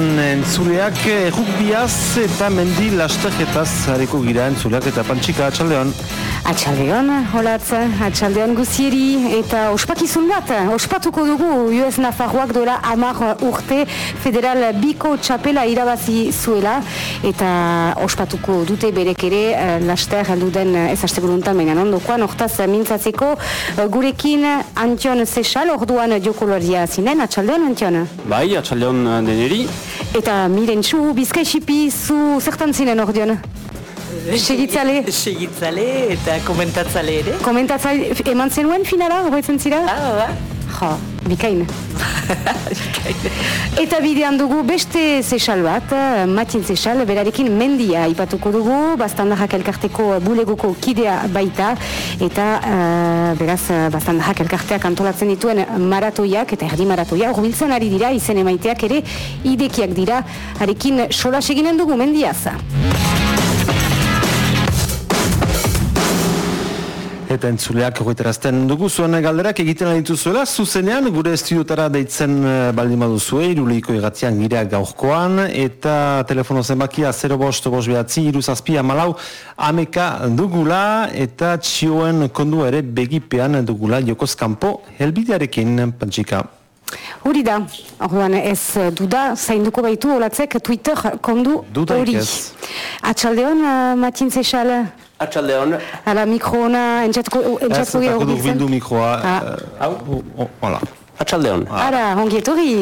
Eta gaurkoan entzuleak errukbiaz eta mendi lasterketaz hariko gira entzuleak eta pantxika atxaldeon. Atxaldeon, holatz, atxaldeon guzieri eta ospakizun bat, ospatuko dugu US Nafarroak dola amar urte federal biko txapela irabazi zuela eta ospatuko dute berek ere eh, laster alduden ez haste buruntan baina ondokoan, hortaz mintzatzeko eh, gurekin Antion Sesal, orduan jokoloria zinen, atxaldeon Antion? Bai, atxaldeon deneri. Eta miren txu, bizkai xipi, zu zertan zinen ordeon? Segitzale? Segitzale eta komentatzale ere. Komentatzale, eman zenuen finala, horretzen zira? Ah, ba. Jo, bikain. Eta bidean dugu beste zesal bat, Matin zesal, berarekin mendia ipatuko dugu, bastandarrak elkarteko bulegoko kidea baita, eta uh, beraz, bastandarrak elkarteak antolatzen dituen maratoiak, eta erdi maratoia, horbiltzen ari dira, izen emaiteak ere, idekiak dira, harekin sola seginen dugu mendiaz. Eta entzuleak horretarazten dugu zuen galderak egiten dituzuela, zuzenean gure estudiotara deitzen eh, baldin baduzue, iruliko igatzean girea gaurkoan, eta telefono zenbakia 0 bost, bost behatzi, iruzazpia malau, ameka dugula, eta txioen kondu ere begipean dugula jokoz kanpo helbidearekin, pantxika. Hori da, orduan ez duda, zainduko baitu olatzek Twitter kondu hori. Atxaldeon, uh, Matin Zesal? Atxaldeon. Ala mikro ona, entzatko entzatko gehiago biltzen? Ez, mikroa. Ah. Hau? Hola. Atxaldeon. Ara, ongi etorri.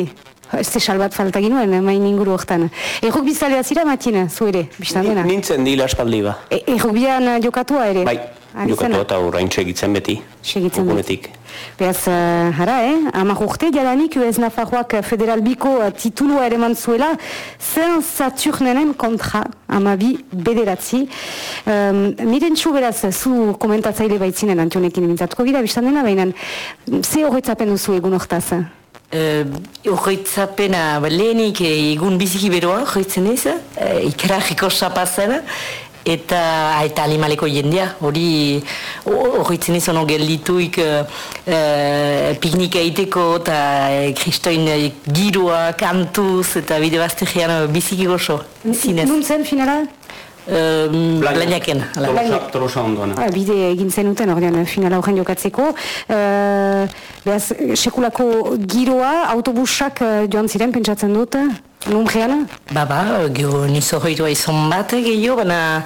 Zesal bat falta ginuen, main inguru hortan. Erruk bizalea zira, Matin, zu ere, biztan dena? Nintzen dila espaldi ba. E, Erruk bian jokatua ere? Bai, jokatua eta horrein segitzen beti. Segitzen beti. Beaz, uh, hara, eh? Amak urte, jadanik, ez Nafarroak federal biko uh, titulua ere mantzuela, zen Saturnenen kontra, amabi bederatzi. Um, miren txu beraz, zu komentatzaile baitzinen antionekin mintzatuko gira, biztan dena, baina, ze horretzapen duzu egun hortaz? Horretzapena, uh, lehenik egun biziki beroa, horretzen ez, uh, ikarajiko sapazera, eta eta animaleko jendea hori horitzen izan ono geldituik uh, uh, piknika egiteko eta uh, kristoin uh, girua, kantuz eta bide bazte gehan biziki gozo zinez. Nun zen finala? Uh, Blainaken. Tolosa ondoan. Ah, bide egin zenuten ordean finala horren jokatzeko. Uh, behaz, sekulako giroa, autobusak uh, joan ziren pentsatzen dut? Nun gehala? Ba, ba, gero nizo hoitua izan bat gehiago, baina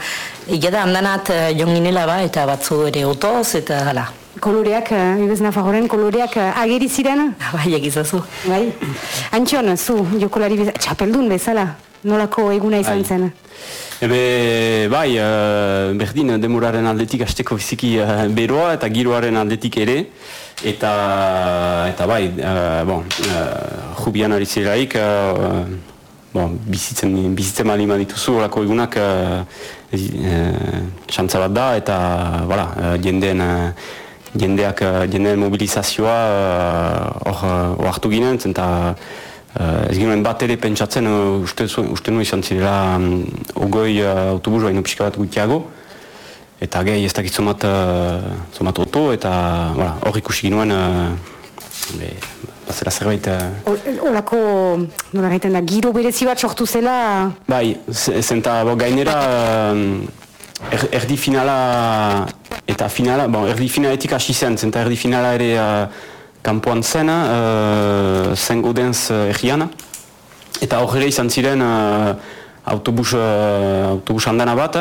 egia da handanat jonginela ba, eta batzu ere otoz, eta hala. Koloreak, Ibez Nafagoren, koloreak ageri ziren? Bai, egizazu. Bai. Antxon, zu, jokolari bezala, txapeldun bezala, nolako eguna izan zen? Ebe, bai, uh, berdin demoraren aldetik hasteko biziki uh, beroa eta giroaren aldetik ere. Eta, eta bai, uh, bon, uh, jubian ari zelaik, uh, bon, bizitzen, bizitzen mali dituzu horako egunak uh, uh, bat da eta voilà, uh, jendeen, uh, jendeak, uh, jendeen mobilizazioa hor uh, hartu ginen, eta Uh, ez ginen bat ere pentsatzen, uh, uste, uste nuen izan zirela um, ogoi uh, autobus baino pixka bat gutiago. Eta gehi ez dakit zomat, uh, zomat oto eta hor ikusi ginoen uh, bazera zerbait... Uh... nola gaiten da, giro berezi bat sortu zela? Bai, zenta gainera uh, erdi finala eta finala, bon, erdi finaletik hasi zen, zenta erdi finala ere kanpoan zena, uh, zen godenz uh, erriana. Eta horre izan ziren uh, autobus, uh, autobus handana bat,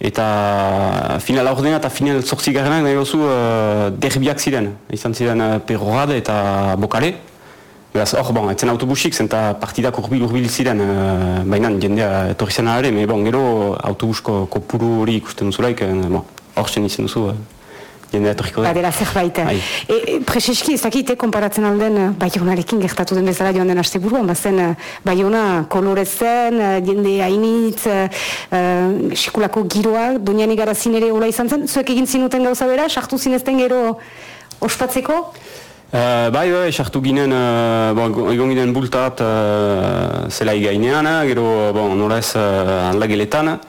eta final ordena eta final zortzi garenak nahi gozu uh, derbiak ziren. Izan ziren uh, perrorade eta bokale. Beraz, hor, bon, etzen autobusik, zen eta partidak urbil urbil ziren, uh, baina jendea etorri zen ere, me bon, gero autobusko kopuru hori ikusten duzulaik, uh, bon, hor zen izan duzu. Uh jendea etorriko da. Badera zerbait. E, e, Prezeski ez dakite konparatzen alden Baionarekin gertatu den bezala joan den aste buruan, bazen Baiona kolorezen, jende hainitz, uh, sikulako giroa, donian igarazin ere hola izan zen, zuek egin zinuten gauza bera, sartu zinezten gero ospatzeko? Uh, bai, bai, sartu ginen, uh, bon, egon ginen bultat uh, zela igainean, gero, bon, nola ez uh,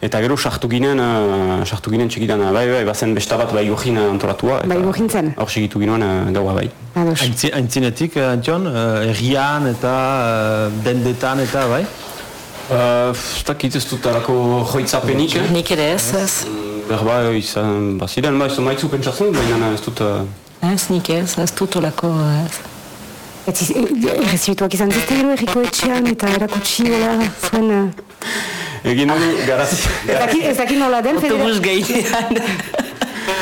Eta gero sartu ginen, uh, sartu ginen txikitan, uh, bai, bai, bazen besta bat bai gojin antolatua. eta Bai gojintzen? Hor segitu ginen uh, gaua bai. Ados. Aintzi- Aintzinetik, uh, Antion, uh, errian eta uh, dendetan eta, bai? Uh, ez dakit ez dut alako joitzapenik, eh? Nik ere ez, ez. Berba, izan, baziren, bai, ez dut maitzu pentsatzen, baina ez dut... Uh, Ez, nik ez, ez dut olako, ez. Ez izan zizte gero erriko etxean eta erakutsi zuen... eh, egin dugu garazi. Ez dakit, ez dakit nola den, Autobus federa... gainean.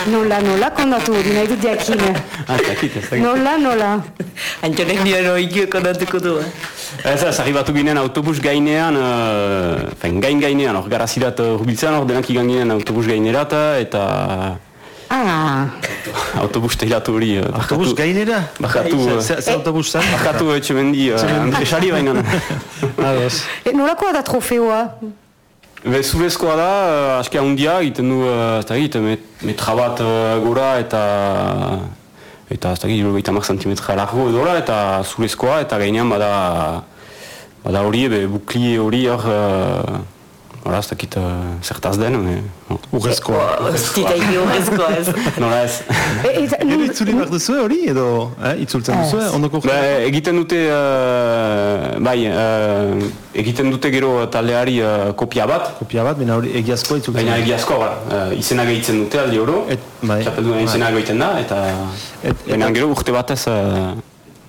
Nola, nola, kondatu hori nahi dut jakin. Ah, ez dakit, ez dakit. Nola, nola. Antxonek nioen oikio kondatuko du, eh? Ez ez, arribatu ginen autobus gainean, uh, fen, gain gainean, hor garazirat uh, rubiltzen, hor denak igan ginen autobus gainerat, eta Ah, autobus teilatu hori. Uh, Autobus gainera? Bakatu, zer- zer autobus zen? bakatu etxe mendi, uh, Andresari baina. Ados. e, nolakoa da trofeoa? Be, zurezkoa da, uh, aski handia, egiten du, uh, ez dakit, met, metra bat uh, gora eta eta ez dakit, irurogeita hamar zentimetra largo edola, eta zurezkoa, eta gainean bada bada hori, be, bukli hori hor, uh, Hora, ez dakit uh, zertaz den, bon. Urrezkoa. Ez dita iki horrezko, ez. nola ez. E, eta, Gero itzuli behar duzue hori edo eh, itzultzen duzue, ondoko Ba, egiten dute, uh, bai, uh, egiten dute gero taldeari uh, kopia bat, kopia bat, baina hori egiazkoa itzultzen. baina egiazko, bara, uh, izena gehitzen dute aldi oro, bai. txapelduna izena gehitzen da, eta Et- baina gero urte batez uh,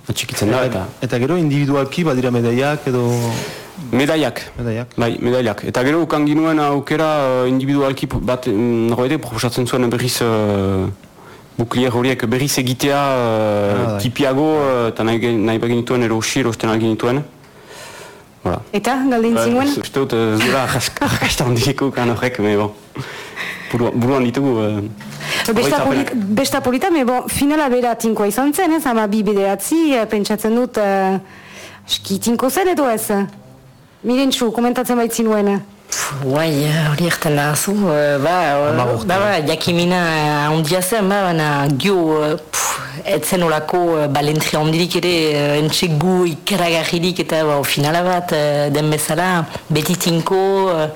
atxikitzen da, eta Eta gero individualki badira medaiak edo medaiak. medaiak. Bai, medailak. Eta gero ukan ginuen aukera uh, individualki bat mm, norbaitek proposatzen zuen berriz uh, buklier horiek berriz egitea uh, bai. tipiago uh, eta nahi, ge- nahi baginituen erosi erosten alginituen. Voilà. Eta, galdin zinuen? Ez uste dut ez duela arrakasta handieko kan horrek, me. Buru- Buruan ditugu... Uh, Besta, polita, besta polita, me bon, finala bera tinkoa izan zen, ez, ama bi bederatzi, eh, pentsatzen dut, uh, ski tinko zen edo ez? Mirentxu, komentatzen baitzinuen. Guai, hori erten da zu, eh, ba, Hamar ba, ba, jakimina handia zen, ba, baina gio, eh, pff, etzen olako eh, balentria handirik ere, eh, entxek gu ikaragarririk eta ba, finala bat eh, den bezala, beti tinko, eh,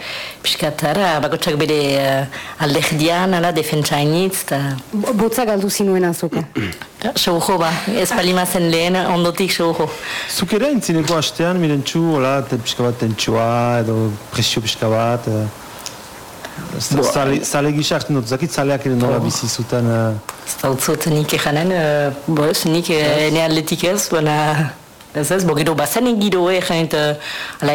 piskat, ara, bakotsak bere eh, alderdian, ala, defentsa hainitz, eta Bo- Botza galdu zinuen azuka. Seujo ba, ez palimazen lehen, ondotik seujo. Zuk ere intzineko astean, mirentxu, hola, te pixka bat tentsua edo presio pixka bat. Eh, z- zale, zale gisa hartzen dut, zakit zaleak ere nola bizi zuten. Eh, Ez da utzot nik ejanen, uh, ez, nik ene atletik ez, baina ez ez, bo gero bazen egiro eh, jant, uh, ala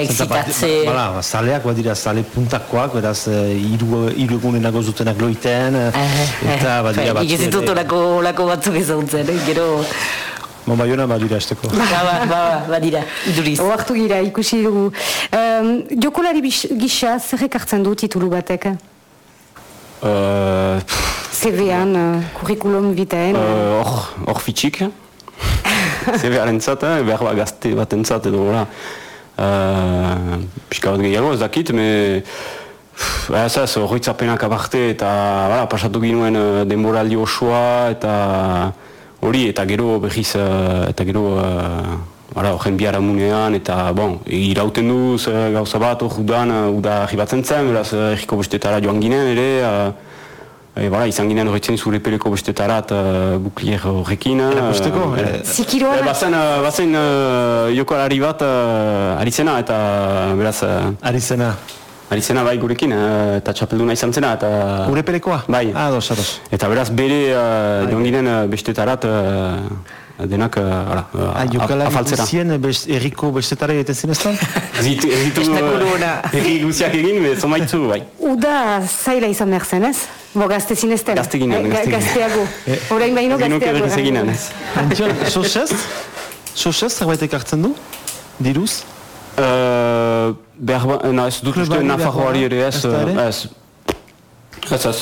Bala, ba, zaleak badira zale puntakoak, beraz, eh, hiru hiru egunenago zutenak loiten, eh, eta badira Nik ez ditut batzu olako, olako batzuk ezagutzen, eh, gero, Bon, baiona badira esteko. ba, ba, ba, badira, iduriz. Oartu gira, ikusi dugu. Um, jokolari bis- gisa, zer ekartzen du titulu batek? uh, CV-an, uh, curriculum vitaen. Uh, Hor hor fitxik. Zebearen zat, eh? behar bat gazte bat entzat edo hola. Uh, pixka bat gehiago ez dakit, me... Ez ez, horretzapenak abarte eta bala, pasatu ginuen uh, denboraldi osoa eta hori eta gero behiz uh, eta gero uh, Hala, horren biharamunean, eta, bon, irauten duz uh, gauza bat, hor udan, uh, uda arribatzen zen, beraz, uh, erriko bestetara joan ginen, ere, uh, E, bala, izan ginen horretzen zure peleko bestetarat uh, buklier horrekin. uh, Erakusteko, eh, eh, Zikiroan, Eh, bazen, uh, bazen uh, jokalari bat uh, arizena eta beraz uh, Ari zena, arizena bai gurekin uh, eta txapelduna izan zena eta gure pelekoa? Bai. Ah, ados, ados. eta beraz bere uh, joan ginen uh, bestetarat uh, denak uh, ala, uh, Ah, jokalari afaltzera. guzien best, erriko bestetare egiten zineztan? Ez ez uh, erri guziak egin, be, zomaitzu bai. uda zaila izan behar zen, ez? Bo, gazte zinezten. Gazte ginen, Eh, ga- gazte ginen. Gazteago. Horain baino gazteago. berriz eginen, ez. Antxon, sosez? Sosez zerbait ekartzen du? Diruz? Uh, behar ba, na, ez dut uste Nafarroari ere ba? ez, Ez da ere? eh, ez, ez, ez.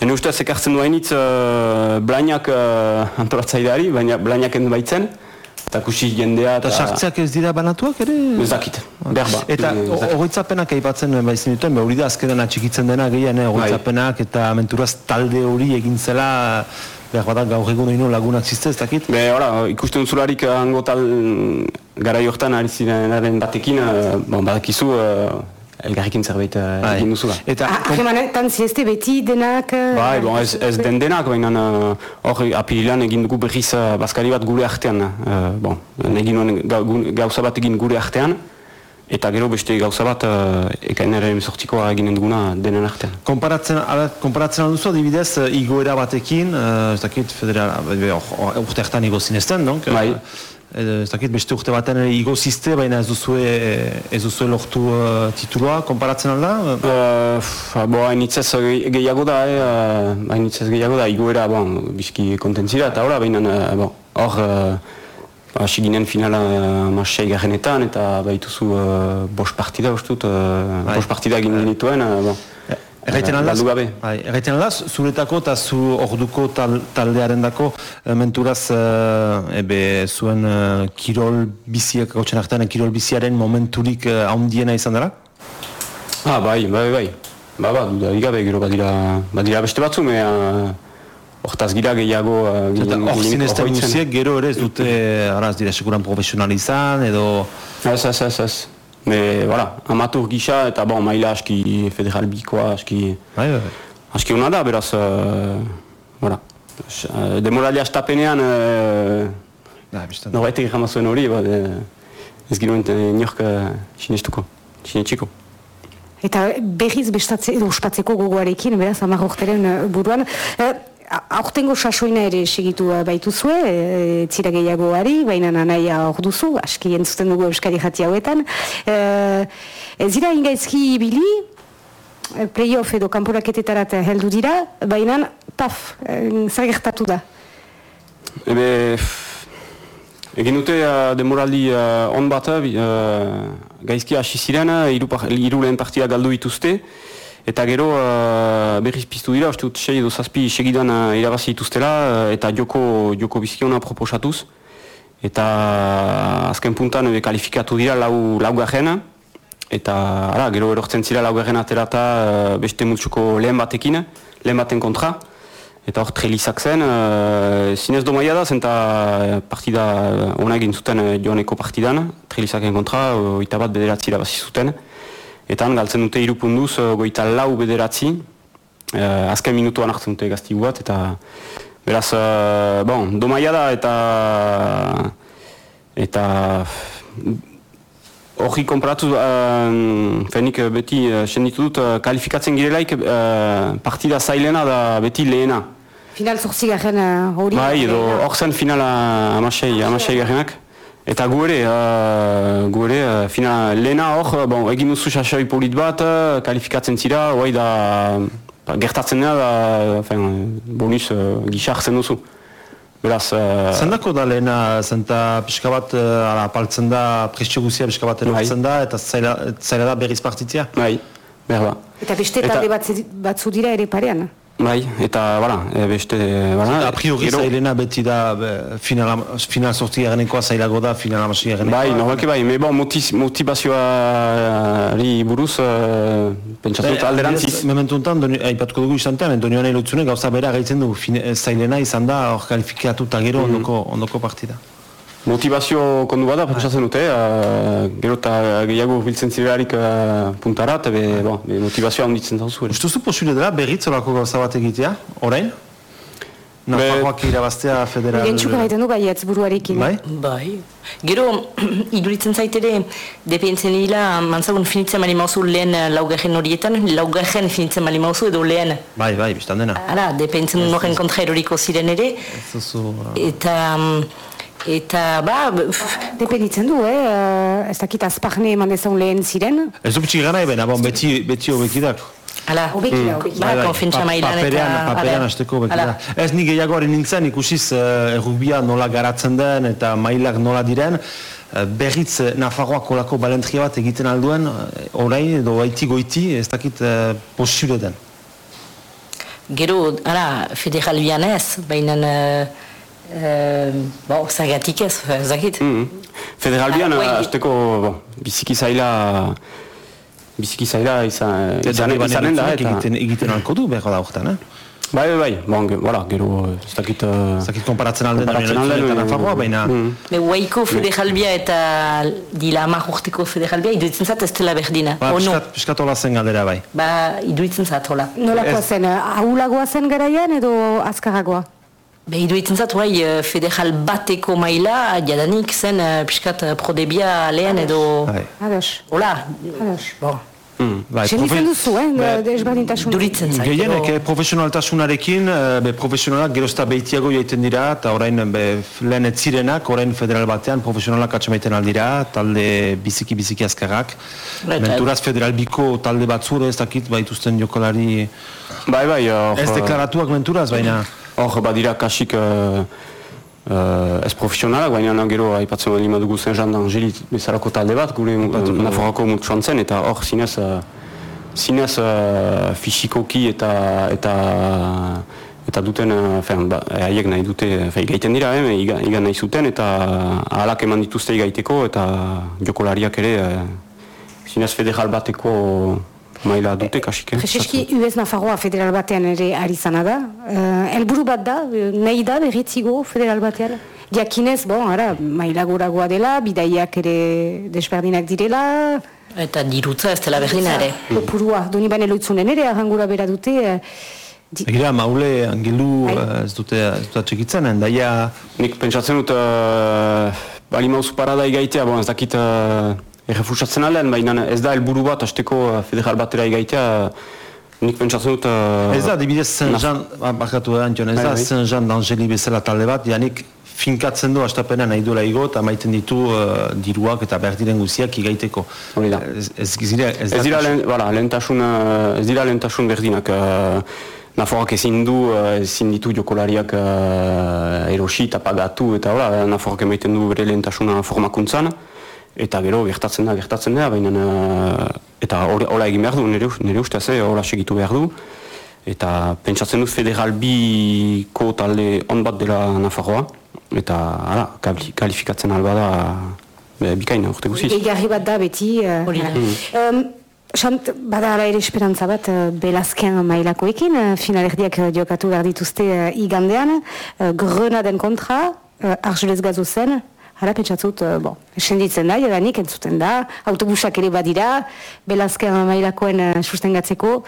Hene uste ez ekartzen duen hitz uh, blainak uh, antolatzaileari, baina blainaken baitzen, eta kusi jendea Eta sartzeak ez dira banatuak ere? Ez dakit, behar ba. Eta horretzapenak aipatzen baizen duten, be, hori da azkenan atxikitzen dena gehien, Bai. eh, horretzapenak eta menturaz talde hori egin zela, behar badak gaur egun egin lagunak zizte, ez dakit? Be, ora, ikusten zularik eh, hango tal gara hortan ari zirenaren batekin, bon, badakizu, uh, elgarrikin zerbait uh, Bai. egin duzu da. Eta Ah, Harremanetan zieste beti denak... eh, Bai, bon, ez, ez den denak, baina uh, hor apirilean egin dugu berriz uh, bazkari bat gure artean. Uh, bon, egin ga, gu- gauza bat egin gure artean, eta gero beste gauza bat uh, ekainaren sortikoa eginen duguna denen artean. Konparatzen, ala, konparatzen alduzu adibidez uh, igoera batekin, uh, ez dakit federal, urte hartan igo zinezten, donc, Bai. Eh, ez dakit beste urte baten igo zizte, baina ez duzue, ez duzue lortu uh, titulua, konparatzen alda? Uh, bo, hainitzez ge- gehiago da, eh, uh, hainitzez gehiago da, igoera, bon, bizki kontentzira, eta ora, baina, uh, bon, hor, uh, hasi ginen finala uh, masei garrenetan, eta baituzu uh, bost partida, ustut, uh, Bai. bost partida egin genituen, uh, bon. Erraiten Eh, alda, bai, erraiten alda, zuretako eta zu orduko tal, taldearen dako, eh, menturaz, eh, ebe, zuen eh, kirol biziak, gautxen artean, kirol biziaren momenturik haundiena izan dara? Ah, bai, bai, bai. Ba, ba, dudarik gabe, gero badira, badira beste batzu, mea, hortaz gira gehiago... uh, Eta hor zinezten gero ere ez dute, ara, ez dira sekuran profesional izan, edo... Ez, ez, ez, ez. Me, voilà, amatur gisa eta bon, maila aski federal bikoa, aski, Bai, bai, bai. aski ona da, beraz, uh, voilà. Uh, Demoralia estapenean, uh, Da, bistan. norbaitek jama zuen hori, ba, de, ez ginoen uh, niork uh, sinestuko, sinetxiko. Eta berriz bestatze, edo ospatzeko gogoarekin, beraz, hamar urteren eh, buruan. Eh, a- aurtengo sasoina ere segitu eh, baituzue, e, zira gehiagoari, baina nanaia hor duzu, aski entzuten dugu euskari jati hauetan. E, ez dira ingaizki ibili, eh, playoff edo kanporaketetarat heldu dira, baina paf, e, zer gertatu da. Ebe, egin dute uh, demoraldi uh, on bat, uh, gaizki hasi ziren, uh, hiru par- hiru lehen partida galdu dituzte, eta gero uh, berriz piztu dira, uste dut sei edo zazpi segidan uh, irabazi dituztela, uh, eta joko, joko biziona proposatuz, eta azken puntan ebe kalifikatu dira lau, lau garrena, eta ara, gero erortzen zira lau garrena aterata uh, beste multsuko lehen batekin, lehen baten kontra, Eta hor trelizak zen, uh, zinez domaia da, eh, partida ona egin zuten uh, joaneko partidan, trelizaken kontra, uh, oita bat bederatzi irabazi zuten. Eta han galtzen dute irupunduz, uh, goita lau bederatzi, uh, azken minutuan hartzen dute gaztigu bat, eta beraz, uh, bon, domaia da, eta eta hori konparatu, uh, fenik uh, beti uh, senditu dut, uh, kalifikatzen girelaik uh, partida zailena da beti lehena. Final zortzigarren eh, hori. Bai, edo hor zen finala amasei, amasei garrenak. Eta gu ere, uh, gu ere, uh, finala lehena hor, bon, egin duzu sasoi polit bat, uh, kalifikatzen zira, guai da, ba, gertatzen dena, da, fin, bonus uh, gisa hartzen duzu. Beraz, uh, Zendako da lehena, zenta pixka bat, uh, ala, apaltzen da, prestio guzia pixka bat erortzen da, eta zaila, zaila da berriz partitzia? bai, behar da. Eta beste Eta- talde batzu- batzu dira ere parean. Bai, eta, bala, e, beste, bala, A priori gero- zailena beti da, be, final, final sorti garenekoa zailago da, final amasi garenekoa. Bai, normalki bai, me bon, motiz, motivazioari buruz, uh, pentsatu dut alderantziz. Mementu enten, doni- aipatuko dugu istantean, donioan elotzune gauza bera gaitzen du, fin, zailena izan da, hor kalifikatu eta gero ondoko, ondoko partida. Motivazio kondu bada, pentsatzen dute, uh, gero eta gehiago biltzen zirelarik uh, puntarat, be, bon, be motivazioa handitzen dauzu. ere. Ustuzu posible dela berriz olako gauza bat egitea, orain? Nafarroak irabaztea federal... Gentsuko gaiten du baietz buruarekin. Bai? Bai. Gero, iduritzen zaitere, depentzen dira, mantzagun finitzen mali mauzu lehen eh, laugarren horietan, laugarren finitzen mali mauzu edo lehen. Bai, bai, biztan dena. Ara, depentzen noren kontra eroriko ziren ere, Ez duzu... eta... mm, Eta, ba, pff, Dependitzen du, eh? eh, Ez dakit azpagne eman dezaun lehen ziren. Ez du pitxik gana eben, bon, beti, beti hobekidak. ala, Hobeki da, hobeki ba, da. konfiantza Pa- mailan eta... paperean, paperean ala, hasteko beti ala. da. Ez ni gehiagoaren nintzen ikusiz uh, errubia nola garatzen den eta mailak nola diren, eh, berriz Nafarroak olako balentria bat egiten alduen, uh, orain edo haiti goiti, ez dakit uh, posible den. Gero, ara, federal ez, baina... Uh, uh, bo, zagatik ez, zagit. Mm Federalbian, bai. uh, azteko, bon, biziki zaila, biziki zaila izan, Eta izan, izanen da, eta... egiten, egiten alko du behar da horretan, eh? Bai, bai, bai, bon, voilà, gero, eh, ez dakit... Uh, ez dakit konparatzen alden, konparatzen alden, eta Nafarroa, baina... Mm. Me waiko federalbia eta dila amak urteko federalbia iduitzen zat ez dela berdina. Ba, o no? piskat, piskat hola zen galdera bai. Ba, iduitzen zat, hola. Nolakoa zen, ahulagoa zen garaian edo azkarragoa? Be, iduitzen zat, horai, eh, federal bateko maila, jadanik zen uh, piskat prodebia lehen edo... Bai. Ados, Hola, ados. bon, Bai, Senditzen profe- duzu, eh, desberdintasun. duritzen zait. Gehienek, edo- eh, profesionaltasunarekin, be, profesionalak gerozta behitiago jaiten dira, eta orain be, lehen ez zirenak, orain federal batean profesionalak atxamaiten aldira, talde biziki-biziki azkarrak. Menturaz federal biko talde batzure, ez dakit, baituzten jokolari bai, bai, hor... ez deklaratuak menturaz, baina... Hor, badira kasik uh, uh, ez profesionalak, baina gero aipatzen bali madugu zen jan d'Angeli bezalako talde bat, gure uh, Nafarroko mutsuan zen, eta hor zinez, uh, zinez uh, fisikoki eta eta eta duten, fen, ba, haiek nahi dute, fe, gaiten dira, eh, iga, iga nahi zuten, eta ahalak eman dituzte igaiteko, eta jokolariak ere, uh, zinez federal bateko maila dute kasik, eh? Prezeski US Nafarroa federal batean ere ari zana da. Uh, elburu bat da, eh, nahi da berritzigo federal batean. Jakinez, bon, ara, maila goragoa dela, bidaiak ere desberdinak direla. Eta dirutza ez dela berdina ere. Kopurua, doni bane loitzunen ere, arrangura bera dute. eh, di- Egira, maule, angelu, Bai. eh, ez dute, ez dute txekitzen, endaia... Nik pentsatzen dut, uh, bali mauzu parada igaitea, bon, ez dakit uh, errefusatzen aldean, baina ez da helburu bat, azteko uh, federal batera igaitea, nik pentsatzen dut... Uh, Ez da, dibidez Saint-Jean, ba, bakatu da, Antion, ez Bai, da bai. Saint-Jean d'Angeli bezala talde bat, janik finkatzen du astapena nahi duela igo eta maiten ditu uh, diruak eta behar diren guziak igaiteko. Hori da. Ez, ez, gizira, ez, Ez dira, lehen, voilà, lehentasun, uh, ez dira lehentasun berdinak. Uh, Naforak ezin du, uh, ezin ditu jokolariak uh, erosi eta pagatu, eta hola, Naforak emaiten du bere lehentasuna formakuntzan, eta gero gertatzen da, gertatzen da, baina uh, eta hola egin behar du, nire, nire ustez, eh, hola segitu behar du, eta pentsatzen dut federal biko talde on bat dela Nafarroa, eta hala, kabli- kalifikatzen alba da be, bikaina urte guziz. Gehigarri bat da beti. Uh, Hori da. Um, Sant, bada hala ere esperantza bat uh, belazken mailakoekin, uh, finalerdiak uh, jokatu behar dituzte uh, igandean, uh, Grenaden kontra, uh, Argelez gazo zen, hala pentsatzut, uh, bon, esenditzen da, jadanik entzuten da, autobusak ere badira, belazken mailakoen uh, sustengatzeko,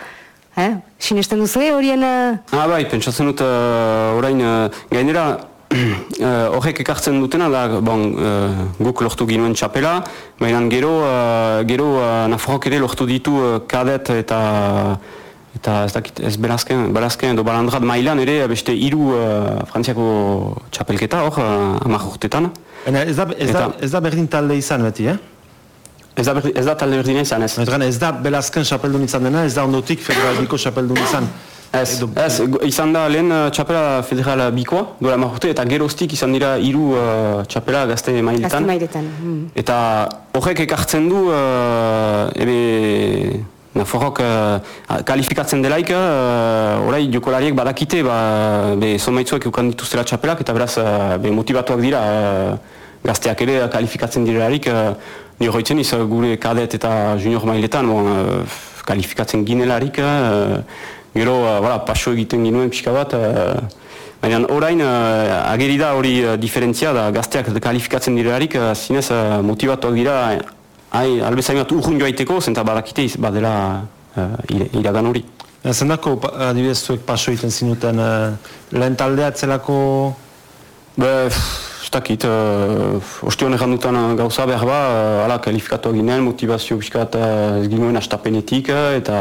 eh? sinesten duzu horien... Uh, Ah bai, pentsatzen dut uh, orain uh, gainera horrek ekartzen dutena da bon, guk lortu ginuen txapela, baina gero, gero uh, Nafarrok ere lortu ditu kadet eta eta ez dakit, ez berazken, berazken edo balandrat mailan ere beste hiru uh, frantziako txapelketa hor, uh, amak urtetan. Baina ez da, ez, da, ez da berdin talde izan beti, eh? Ez da, berdi- ez da talde berdina izan ez. Baina ez da belazken xapeldun izan dena, ez da ondotik federal biko xapeldun izan. Ez, Edo- ez, izan da lehen uh, txapela federala bikoa, duela marrute, eta geroztik izan dira hiru uh, txapela gazte Gazte mailetan. mailetan. Mm. Eta horrek ekartzen du, uh, ebe, Nafarrok uh, kalifikatzen delaik, uh, orai jokolariek badakite, ba, be, zomaitzuek eukan dituztela txapelak, eta beraz, uh, be, motivatuak dira, uh, gazteak ere kalifikatzen direlarik, uh, nire hoitzen iz, gure kadet eta junior mailetan, bon, uh, kalifikatzen ginelarik, uh, gero, uh, voilà, paso egiten ginuen pixka bat, uh, Baina orain uh, ageri da hori uh, diferentzia da gazteak kalifikatzen direlarik uh, zinez uh, motivatuak dira hai, albezain bat urrun joaiteko zenta badakite iz- badela uh, iragan hori. Zendako, pa- adibidez, zuek paso egiten zinuten, uh, lehen taldea atzelako... Be, ez dakit, uh, oste honek dutan uh, gauza behar ba, uh, ala kalifikatu ginen, motivazio pixkat uh, ez ginoen astapenetik, uh, eta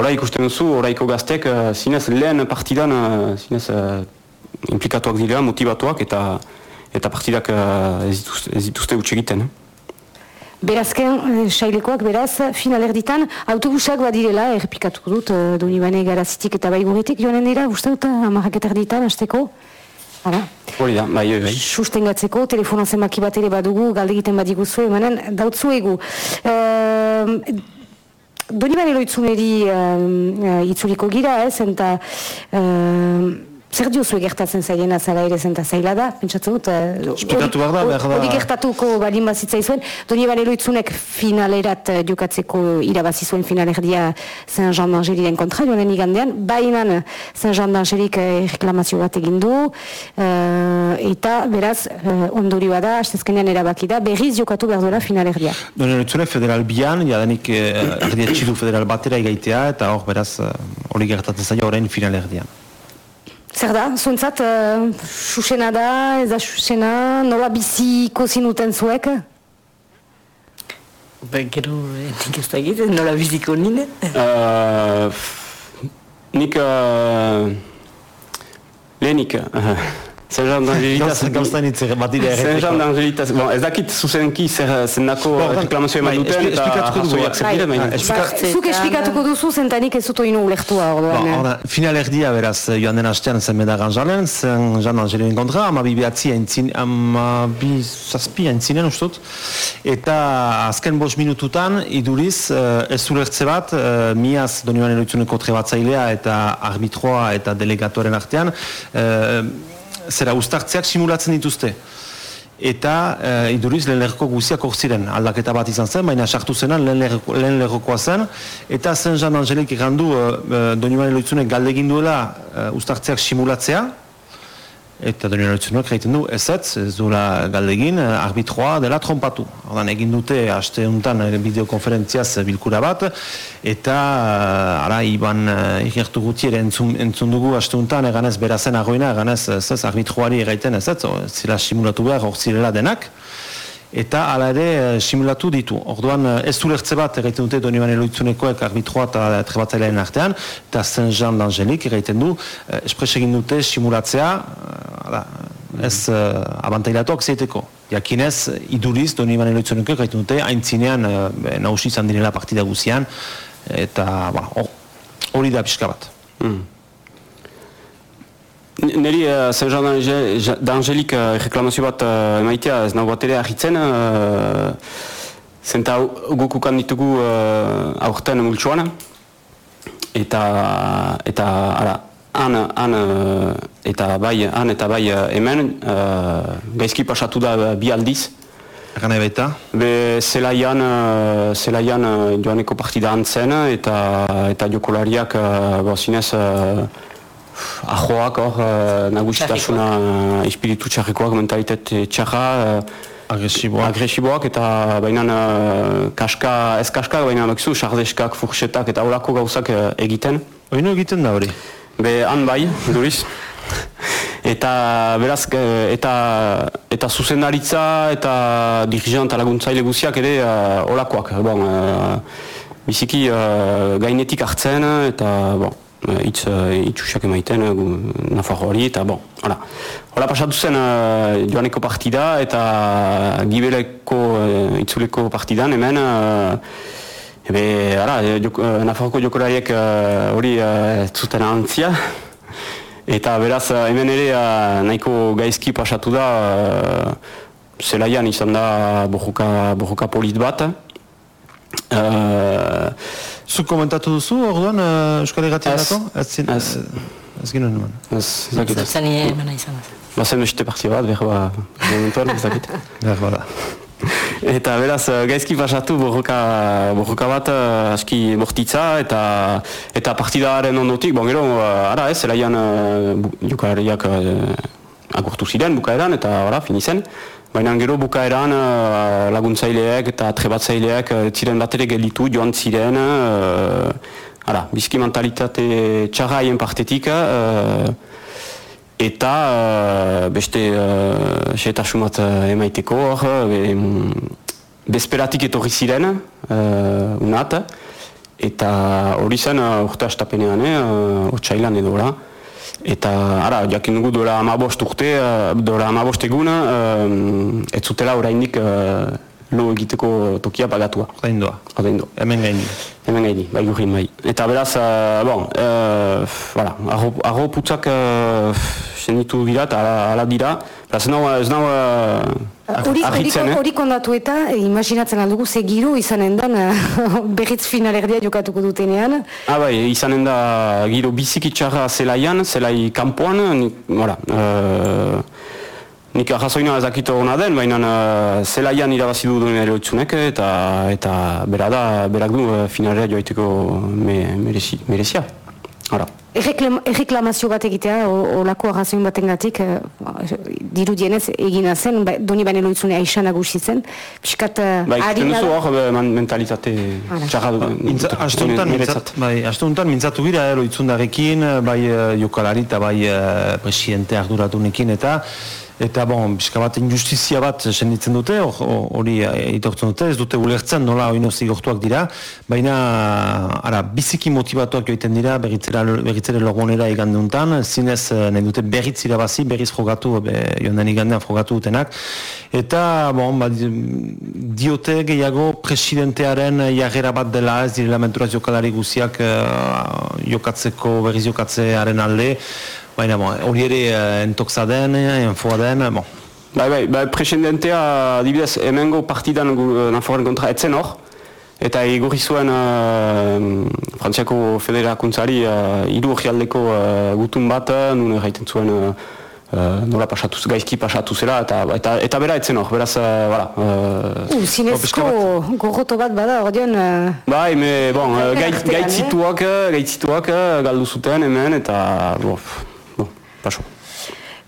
ora ikusten duzu, oraiko gaztek, uh, zinez lehen partidan, uh, zinez uh, implikatuak dira, motivatuak, eta eta partidak uh, ez dituzte, ez dituzte utxe egiten. Eh? Berazken, eh, sailekoak beraz, finalerditan, autobusak badirela, errepikatuko dut, eh, doni bane garazitik eta baiguritik joanen dira, uste dut, amarrak eta erditan, hasteko. Hala. Hori da, bai, bai. Sustengatzeko, telefonan zenbaki bat ere badugu, galde egiten badiguzu, emanen, dautzu egu. Ehm, Doni bane loitzuneri um, itzuliko gira, ez, eta um, Zer diozue gertatzen zailena zara ere zenta zaila da, pentsatzen dut... eh, Esplikatu behar da, behar da. Hori gertatuko balin bazitza izuen, doni banero itzunek finalerat eh, jokatzeko irabazi zuen finalerdia Saint-Jean d'Angeliren kontra, joanen igandean, bainan Saint-Jean d'Angelik eh, reklamazio bat egin du, eh, eta beraz, eh, ondorioa da, astezkenean erabaki da, berriz jokatu behar duela finalerdia. Doni horitzune federal bian, jadanik eh, erdietxidu federal batera igaitea, eta hor beraz eh, hori gertatzen zaila orain final erdian. Zer da, zuentzat, uh, susena da, ez da susena, nola biziko zinuten zuek? Ba, gero, eh, nik ez da egiten, nola biziko nine. Uh, nik uh, lehenik uh, Saint-Jean d'Angelitas Gauztan hitz batira Saint-Jean d'Angelitas bon, ez dakit zuzenki zer zendako Bon, reklamazio eman duten eta arrazoiak zer dira, baina Ba, zuk esplikatuko duzu, zentanik ez dut oinu ulektua orduan. Ba, eh. orda, final erdia beraz eh, joan den astean zen meda ganjalen, zen jan angelinen kontra, ama bi behatzi aintzin, ama bi zazpi aintzinen ustut, eta azken bost minututan iduriz ez ulertze bat, miaz donioan eroitzuneko trebatzailea eta arbitroa eta delegatoren artean, uh, zera ustartzeak simulatzen dituzte. Eta e, iduriz lehen lerroko guziak ziren, aldaketa bat izan zen, baina sartu zenan lehen, lerroko, lehen lerrokoa zen, eta zen Jean Angelik ikandu e, e, Donibane Loitzunek galdegin duela e, ustartzeak simulatzea, eta Donibane Loitzunek egiten du ez ez, ez duela galdegin, e, arbitroa dela trompatu. Ordan egin dute aste honetan e, bideokonferentziaz e, bilkura bat, eta ara iban e, igertu gutiere entzun, entzun dugu aste honetan eganez berazen agoina, eganez ez ez arbitroari egiten ez ez, zila simulatu behar hor zirela denak, eta hala ere eh, simulatu ditu. Orduan eh, ez ulertze bat egiten dute Donibane Loitzunekoek arbitroa eta trebatzailearen artean, eta Saint-Jean d'Angelik egiten du, eh, espres egin dute simulatzea, eh, hala, ez uh, abantailatuak zeiteko. Jakinez, iduriz Donibane Loitzunekoek egiten dute, haintzinean uh, nausi izan direla partida guzian, eta ba, hor- hori da pixka bat. Neri uh, Saint-Jean d'Angel- d'Angelik uh, reklamazio bat uh, emaitea ez nago bat ere ahitzen, uh, zenta gukukan ditugu uh, aurten multsuan, eta, eta ara, han, han, uh, eta bai, han eta bai uh, hemen, uh, gaizki pasatu da uh, bi aldiz, Egan nahi baita? Be, zelaian, uh, zelaian uh, joaneko partida antzen eta, eta jokolariak uh, bo, zinez uh, ahoak hor uh, nagusitasuna uh, espiritu txarrekoak, mentalitate txarra, uh, Agresiboa. agresiboak eta baina uh, kaska, ez kaska, baina bakizu, sardeskak, furxetak eta horako gauzak uh, egiten. Oino egiten da hori. Be, han bai, duriz. eta beraz, eh, eta, eta zuzendaritza eta dirigeant eta laguntzaile guziak ere uh, olakoak. Bon, uh, biziki uh, gainetik hartzen eta bon, uh, itz, uh, itxusak emaiten uh, gu- Nafarro hori eta bon, hola. Hola pasatu zen uh, joaneko partida eta gibeleko uh, itzuleko partidan hemen uh, Ebe, e, jok, e, Nafarroko jokolariek e, hori ez zuten antzia. Eta beraz, hemen ere e, nahiko gaizki pasatu da, e, zelaian izan da bojuka, bojuka polit bat. E, Zuk komentatu duzu, orduan, uh, Euskal Herratia Ez. dago? Ez. Ez. eh, Ez ginen eman. ez, ez dakit. Zertzen emana izan. Bazen beste partio bat, behar ba, momentuan, ez dakit. Behar bada. Eta beraz, eh, gaizki pasatu borroka, borroka bat eh, aski bortitza eta eta partidaren ondotik, bon gero, eh, ara ez, zelaian uh, jokalariak uh, agurtu ziren bukaeran eta ara, fini zen. Baina gero bukaeran eh, laguntzaileek eta trebatzaileek uh, ziren bat ere gelditu joan ziren, uh, ara, bizki mentalitate txarra haien partetik, eh, eta uh, beste uh, xetasun bat uh, emaiteko hor, be, mm, bezperatik etorri ziren, uh, unat, eta hori zen uh, urte astapenean, eh, uh, otxailan edo. Eta, ara, jakin dugu duela amabost urte, uh, duela amabost egun, uh, ez zutela oraindik uh, lo egiteko tokia pagatua. Ordaindua. Ordaindu. Hemen gaini. Hemen gaini, bai gurin bai. Eta beraz, uh, bon, uh, voilà, arro, arro putzak uh, senditu dira eta ala, ala dira, Nau, ez nau uh, Hori argitzen, eh? hori kondatu eta, e, imaginatzen aldugu, ze giro izanen dan, uh, berriz finalerdia jokatuko dutenean. Ah, bai, izanen da giro biziki txarra zelaian, zelai kanpoan, nik, voilà, uh, nik arrazoina ezakito hona den, baina uh, zelaian irabazi du duen ere eta, eta bera da, berak du uh, finalera joaiteko me, merezi, merezia. Hala. Erreklam, erreklamazio bat egitea, olako arrazoin baten gatik, diru dienez egina zen, ba, doni baino loitzune aixan nagusi zen, piskat uh, Ba, ikusten duzu hor, man- mentalitate txarra du. Mintza- Aste honetan mintzat, bai, mintzatu gira ero itzundarekin, bai eh, jokalari eta bai eh, presidente arduratunekin eta eta bon, pixka bat injustizia bat senditzen dute, hor- hor- hori eh, itortzen dute, ez dute ulertzen nola oino zigortuak dira, baina ara, biziki motibatuak joiten dira berritzere logonera igande untan, zinez eh, nahi dute berriz irabazi, berriz jogatu, be, joan den igandean jogatu dutenak, eta bon, ba, di- diote gehiago presidentearen jarrera bat dela, ez direla menturaz jokalari guziak eh, jokatzeko, berriz jokatzearen alde, baina bon, hori ere uh, entokza den, enfoa den, bon, Bai, bai, bai, presidentea, adibidez, hemengo partidan eh, Nafarroaren kontra etzen hor, eta igurri zuen uh, Frantziako federakuntzari uh, hiru orrialdeko uh, gutun bat, uh, nun erraiten zuen uh, uh, nola pasatuz, gaizki pasatu zela, eta, eta, eta bera etzen hor, beraz, uh, voilà, uh, Uh, zinezko gorroto bat bada, ordean... Uh, Bai, me, bon, uh, gaitzituak, eh? gaitzituak uh, galdu zuten hemen, eta, bo, bo, paso.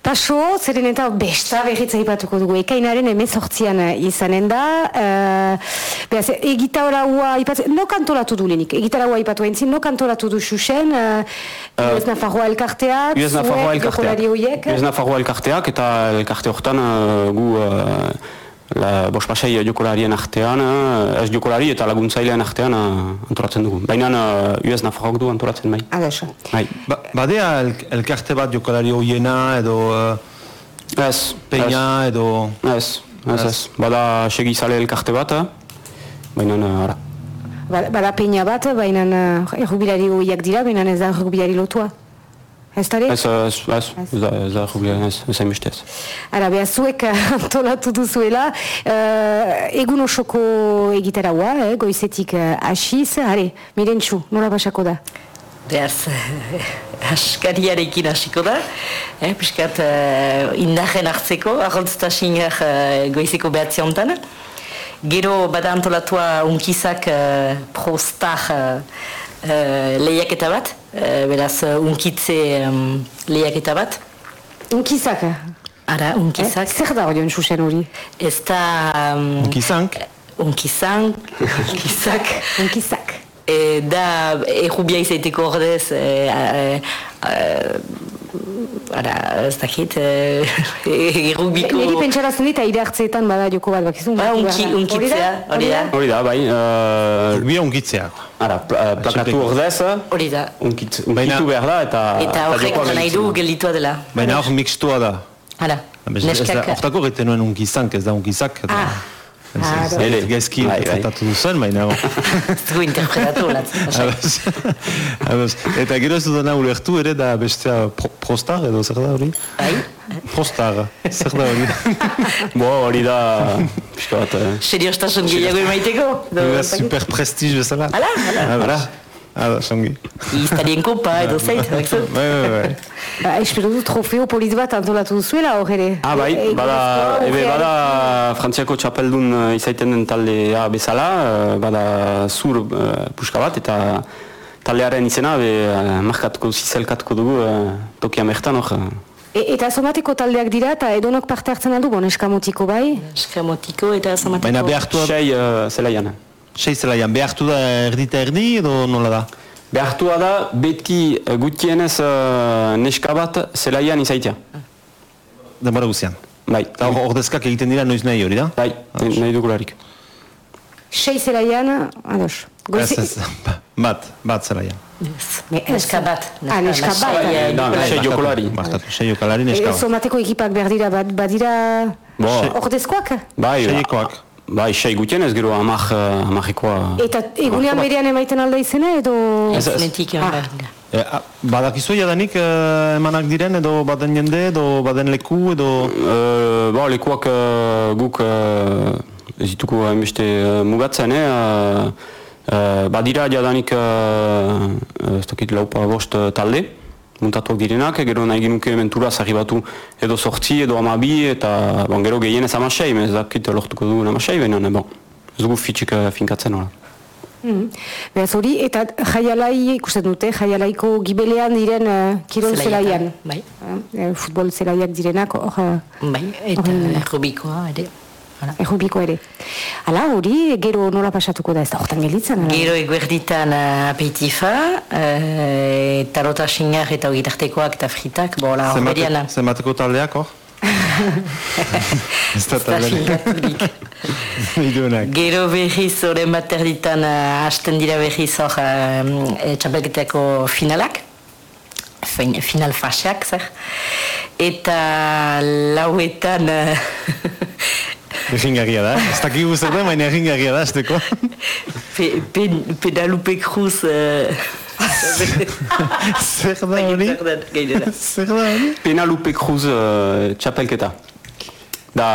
Paso, zeren eta besta berriz aipatuko dugu, ekainaren emezortzian izanen da, uh, behaz, egitara hua aipatzen, no kantolatu du lehenik, egitara hua aipatu entzin, no kantolatu du xuxen, uh, US Nafarroa elkarteak, US Nafarroa zuek, elkarteak. jokolari horiek, US Nafarroa elkarteak eta elkarte horretan uh, gu uh, la, bos pasai jokolarien artean, uh, ez jokolari eta laguntzailean artean uh, antolatzen dugu. Baina uh, US Nafarroak du antolatzen bai. Ados. Bai. ba, badea el, elkarte bat jokalari hoiena edo uh, Ez, peina edo... ez, ez, ez, ez. Bada segizale elkarte bat, eh? baina uh, ara. Ba- Bada peina bat, baina uh, errubilari horiek dira, baina ez da errubilari lotua. Ez da Ez, ez, ez, ez da, ez da, ez, ez hainbeste ez. Ara, behar zuek antolatu duzuela, uh, egun osoko egitara hua, eh, goizetik uh, asiz, are, mirentxu, nola basako da? Beraz, askariarekin hasiko da, eh, piskat uh, indagen hartzeko, arrontztasinak uh, goizeko behatzi honetan. Gero bada antolatua unkizak uh, prostar uh, uh, lehiaketa bat, uh, beraz uh, unkitze um, lehiaketa bat. Unkizak, eh? Ara, unkizak. Zer da hori xuxen hori? Ez da... Um, Kizank, unkizan, unkizak. Unkizak. E, da errubia izaiteko ordez e, e, e, ara, ez dakit e, errubiko Neri pentsarazten dit, aire hartzeetan bada joko bat bakizun. Ba, unki, unkitzea, hori da, Hori da, bai, uh, bia ungitzeak. ara, uh, plakatu ordez, hori da. Baina- unkitu behar da, eta... Eta horrek nahi du gelitua dela. Baina hor mixtua da. Hala, da- neskak. Hortako egiten nuen unkizank, ez da unkizak. eta- Ah. Ah, Ele. bai. interpretatu duzen, baina... dugu interpretatu, latzen. Ados. Ados. Eta gero ez dudana ulertu ere da bestea pro, prostar edo zer da hori? Bai, Prostar, zer da hori? Bo, hori da, pixka bat, eh, seriostasun gehiago emaiteko. Super prestige bezala? Hala, hala. Ados. Ados, ongi. Iztarien kopa edo zait. Bai, bai, bai. Ba, espero du trofeo polit bat antolatu duzuela hor ere. Ah, bai, E- bada, ebe bada Frantziako txapeldun izaiten den taldea bezala, bada zur eh, puska bat, eta taldearen izena, be, eh, markatuko, zizelkatuko dugu eh, tokia mertan hor. E, eta somatiko taldeak dira eta edonok parte hartzen aldu, bon, eskamotiko bai. Eskramotiko eta zamatiko. Baina behartu da, Sei uh, zelaian. Sei zelaian, behartu da erdita erdi edo nola da? Behartua da, beti eh, gutienez uh, neska bat zelaian izaitia. Denbora guzian. Bai, Eta ordezkak egiten dira noiz nahi hori da? bai, nahi dugularik. Sei zelaian, ados. Ez, Goize- ez, bat, bat zelaian. Neska bat. Ah, neska bat. Bai, eh, jokolari. sei jokolari. Sei jokalari neska bat. somateko ekipak behar dira, bad, badira ordezkoak? bai, Seiekoak. Bai, sei gutienez, gero amak, uh, amakekoa. Eta egunean berean emaiten alda izena edo... Ez, ez. Ah. ah. E, a- badakizu jadanik eh, emanak diren edo baden jende edo baden leku edo... Uh, ba, lekuak uh, guk uh, ez dituko hainbeste uh, mugatzen, eh? Uh, uh, badira jadanik uh, uh, ez dakit laupa bost uh, talde, muntatuak direnak, gero nahi ginuke mentura batu edo sortzi edo amabi, eta bon, gero gehienez amasei, ez dakit lortuko dugun amasei, baina bon, ez dugu fitxik uh, finkatzen hola. Mm. Beraz hori, eta jaialai ikusten dute, jaialaiko gibelean diren uh, kirol zelaian. Bai. Eh, futbol zelaiak direnak, hor, uh, Bai, eta errubikoa ere. Hala. errubiko ere. Hala, hori, gero nola pasatuko da, ez da hortan gelitzen, ala? Gero eguerditan uh, apetifa, uh, tarota xingar eta ogitartekoak eta fritak, bola, horberiana. Zenbateko taldeak, hor? Ez da. Idunak. Gero berriz horren bat erditan uh, hasten dira berriz hor uh, txapelketako finalak, fin, final faseak, zer. Eta lauetan... Egingarria da, ez dakigu zer den, baina egingarria da, azteko. pe, pe, Pedalupe Cruz... Uh, Zer da hori? Zer da hori? Penalupe Cruz uh, txapelketa. Da,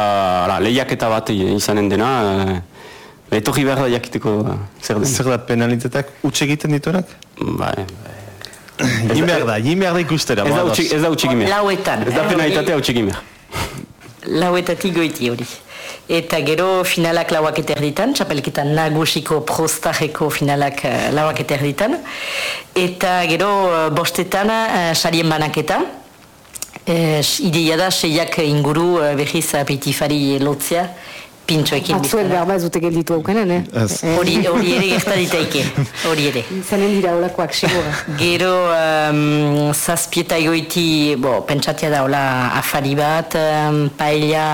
ala, lehiaketa bat izanen dena, uh, etorri behar da jakiteko uh, zer den. Zer da penalitetak utxe egiten dituenak? Bai, Jin behar da, jin behar da ikustera. Ez da badoaz. utxik, ez da utxik behar. Lauetan. Ez da penalitatea utxik behar. Lauetatik goiti hori. Eta gero finalak lauak eta erditan, txapelketan nagusiko prostareko finalak eh, lauak eta erditan. Eta gero eh, bostetan uh, sarien banaketa. Eh, ideia da seiak inguru uh, behiz apetifari lotzea, pintxoekin bezala. behar bat ez dute gelditu aukenen, eh? Ez. Eh, Hori, hori ere gerta ditaike, hori ere. Izanen dira olakoak, segura. Gero um, zazpieta egoiti, bo, pentsatia da, hola, afari bat, um, paella,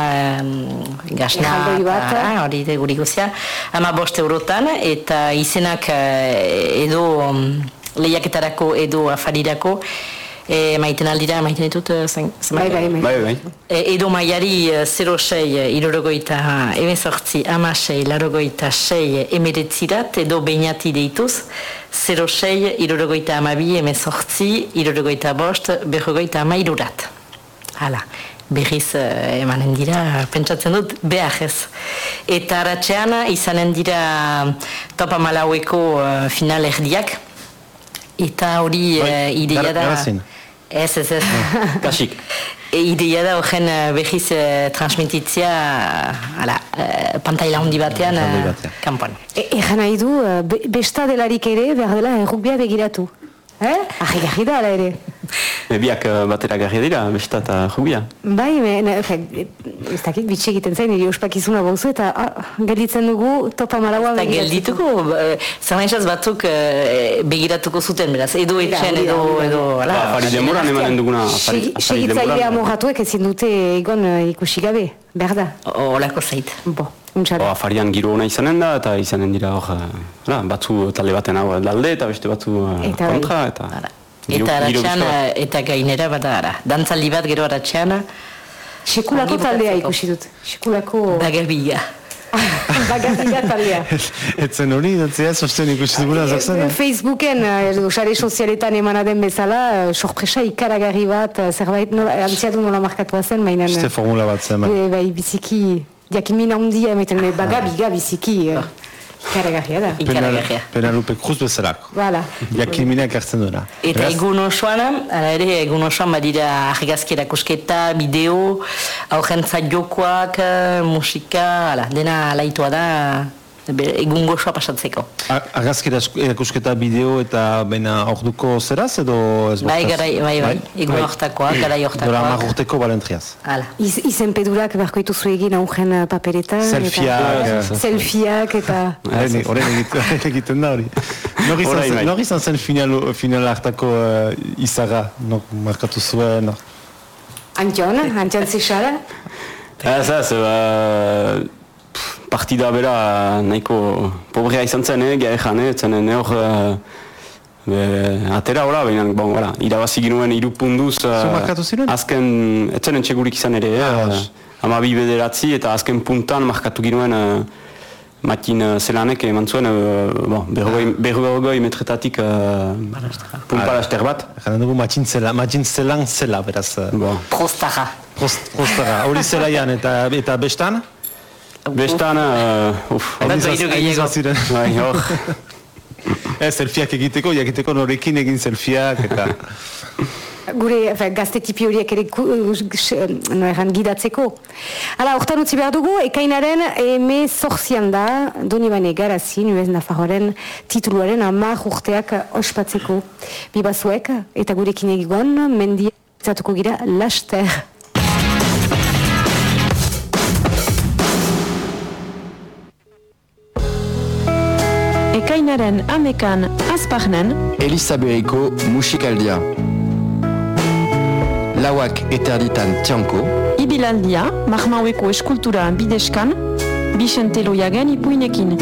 um, gasna, ah, hori de guri guzia, ama bost eurotan, eta izenak eh, edo um, lehiaketarako edo afarirako, e, maiten aldira, maiten ditut, eh, zen, Bai, bai, bai. Bai, bai. E, edo maiari eh, 06 irurogoita emezortzi amasei larogoita sei emeretzirat edo beinati deituz 06 irurogoita amabi emezortzi irurogoita bost berrogoita amairurat. Hala, berriz eh, emanen dira, pentsatzen dut, behar ez. Eta aratxean izanen dira topa malaueko eh, final erdiak, eta hori eh, ideia da... garazin. Ez, ez, ez. Kasik. E, ideia da horren eh, behiz eh, transmititzea ala, eh, pantaila handi batean, eh, batean. kanpoan. E, Egan nahi du, be, besta delarik ere, behar dela, errukbia begiratu. Eh? Ahi gaji da, ala ere. E, biak uh, batera garri dira, besta eta jubia. Bai, me, ne, fe, ez dakit bitxe egiten zain, niri ospakizuna bauzu, eta ah, gelditzen dugu topa malaua Eta geldituko, eh, zermaixaz batzuk eh, begiratuko zuten, beraz, edo etxen, edo... edo ala, Ba, afari demoran emanen duguna, afari, afari Segitzailea demoran. moratuek ezin dute egon eh, ikusi gabe, behar da. O- Olako zait. Bo, O, untxara. afarian giro ona izanen da, eta izanen dira hor, hala, batzu talde baten hau dalde, eta beste batzu eh, Eta bai. kontra, eta... Ara. giro- Eta aratxean, bat. eh, eta gainera bada, ara. Dantzaldi bat gero aratxean, Sekulako taldea ikusi dut. Sekulako... bagerbiga. Bagarriga taldea. Etzen hori, datzea, sosten ikusi duguna, zer zen? Facebooken, edo sare sozialetan emana den bezala, sorpresa ikaragarri bat, zerbait nola, antziatu nola markatua zen, mainan... Beste formula bat zen, bai. bai, biziki, jakimin handia emaiten, me bagabiga biziki, eh, ikaragarria da. Ikaragarria. Penalupe Cruz bezalako. Voilà. Jakiminak hartzen duena. Eta egun osoan, ala ere, egun osoan badira argazki erakusketa, bideo, aurrentzat jokoak, eh, musika, ala, dena alaitua da, be- egun gozoa pasatzeko. a- Argazki eras- erakusketa bideo eta baina orduko zeraz edo ez Bai, garai, bai, bai, egun hortakoak, garai Dora hortakoak. hamar urteko balentriaz. Hala. Iz, izen pedurak beharko dituzu egin aurren eh, paperetan. Selfieak, eta- eh. Selfieak eta... Horren egiten, da hori. Nor izan zen, bai. zen final, final hartako uh, izaga, nor markatu zuen, nor. Antion, Antion Zesara. Ez, ez, ba, pff, partida bera nahiko pobrea izan zen, eh, ezan, eh, zen eh, hor, eh, be, atera hola, baina, bon, voilà, irabazi ginuen iru punduz, Zu markatu ziren? azken, etzen entxegurik izan ere, Ah, eh, os. ama bi bederatzi, eta azken puntan markatu ginuen, eh, Matin uh, zelanek eman zuen, uh, bon, berrogoi metretatik uh, pumpalaster bat. Jaren dugu zela, matxin zelan zela, beraz. uh, Bon. Prostara. Prost, prostara, hori zelaian eta, eta bestan? Bestan, uh, uf, Bat Hainitz behiru az- hainitz gehiago. baziren. bai, hor. Ez, selfieak egiteko, jakiteko norekin egin selfieak eta... Gure fe, gazte tipi horiek ere no erran gidatzeko. Hala, hortan utzi behar dugu, ekainaren eme zorzian da, doni bane garazi, nuez Nafarroaren tituluaren amar urteak ospatzeko. Bibazuek, eta gurekin egigon, mendia zatuko gira laster. Ekainaren amekan azpagnen, Elizaberiko musikaldia. Lauak eterditan txanko, ibilaldia, mahmaueko eskultura bideskan, Bixente Loiagen ipuinekin.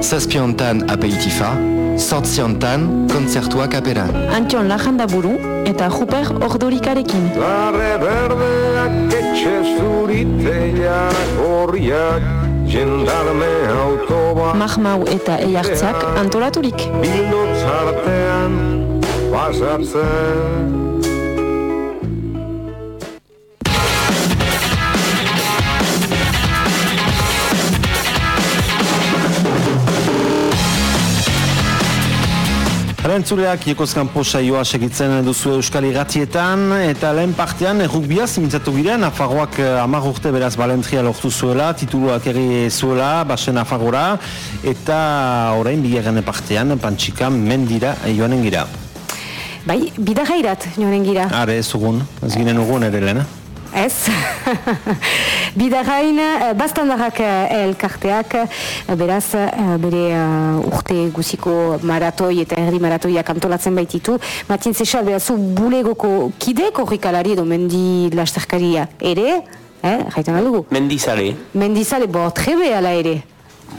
zazpiontan aperitifa, sortziontan kontzertuak aperan. Antion Lajandaburu eta Juper Ordorikarekin. Larre berdeak etxe zuriteak horriak Jendarme autoba Mahmau eta eiartzak antolaturik. Bildotz artean pasatzen Arantzuleak Jekozkan posaioa segitzen duzu Euskal Iratietan eta lehen partean errukbiaz mintzatu gira, Nafarroak eh, hamar urte beraz balentria lortu zuela, tituluak ere zuela, basen Nafarrora eta orain bigarren partean pantxika mendira joanen gira. Bai, bidagairat joanen gira. Are ez ugun, ez ginen ugun ere lehen. Ez. Bidagain, eh, bastandarrak eh, elkarteak, eh, beraz, bere eh, urte guziko maratoi eta erdi maratoiak antolatzen baititu. Matin Zesar, beraz, zu bulegoko kide korrikalari edo mendi lasterkaria ere, eh, jaitan aldugu. Mendizale. Mendizale, bo, trebe ala ere.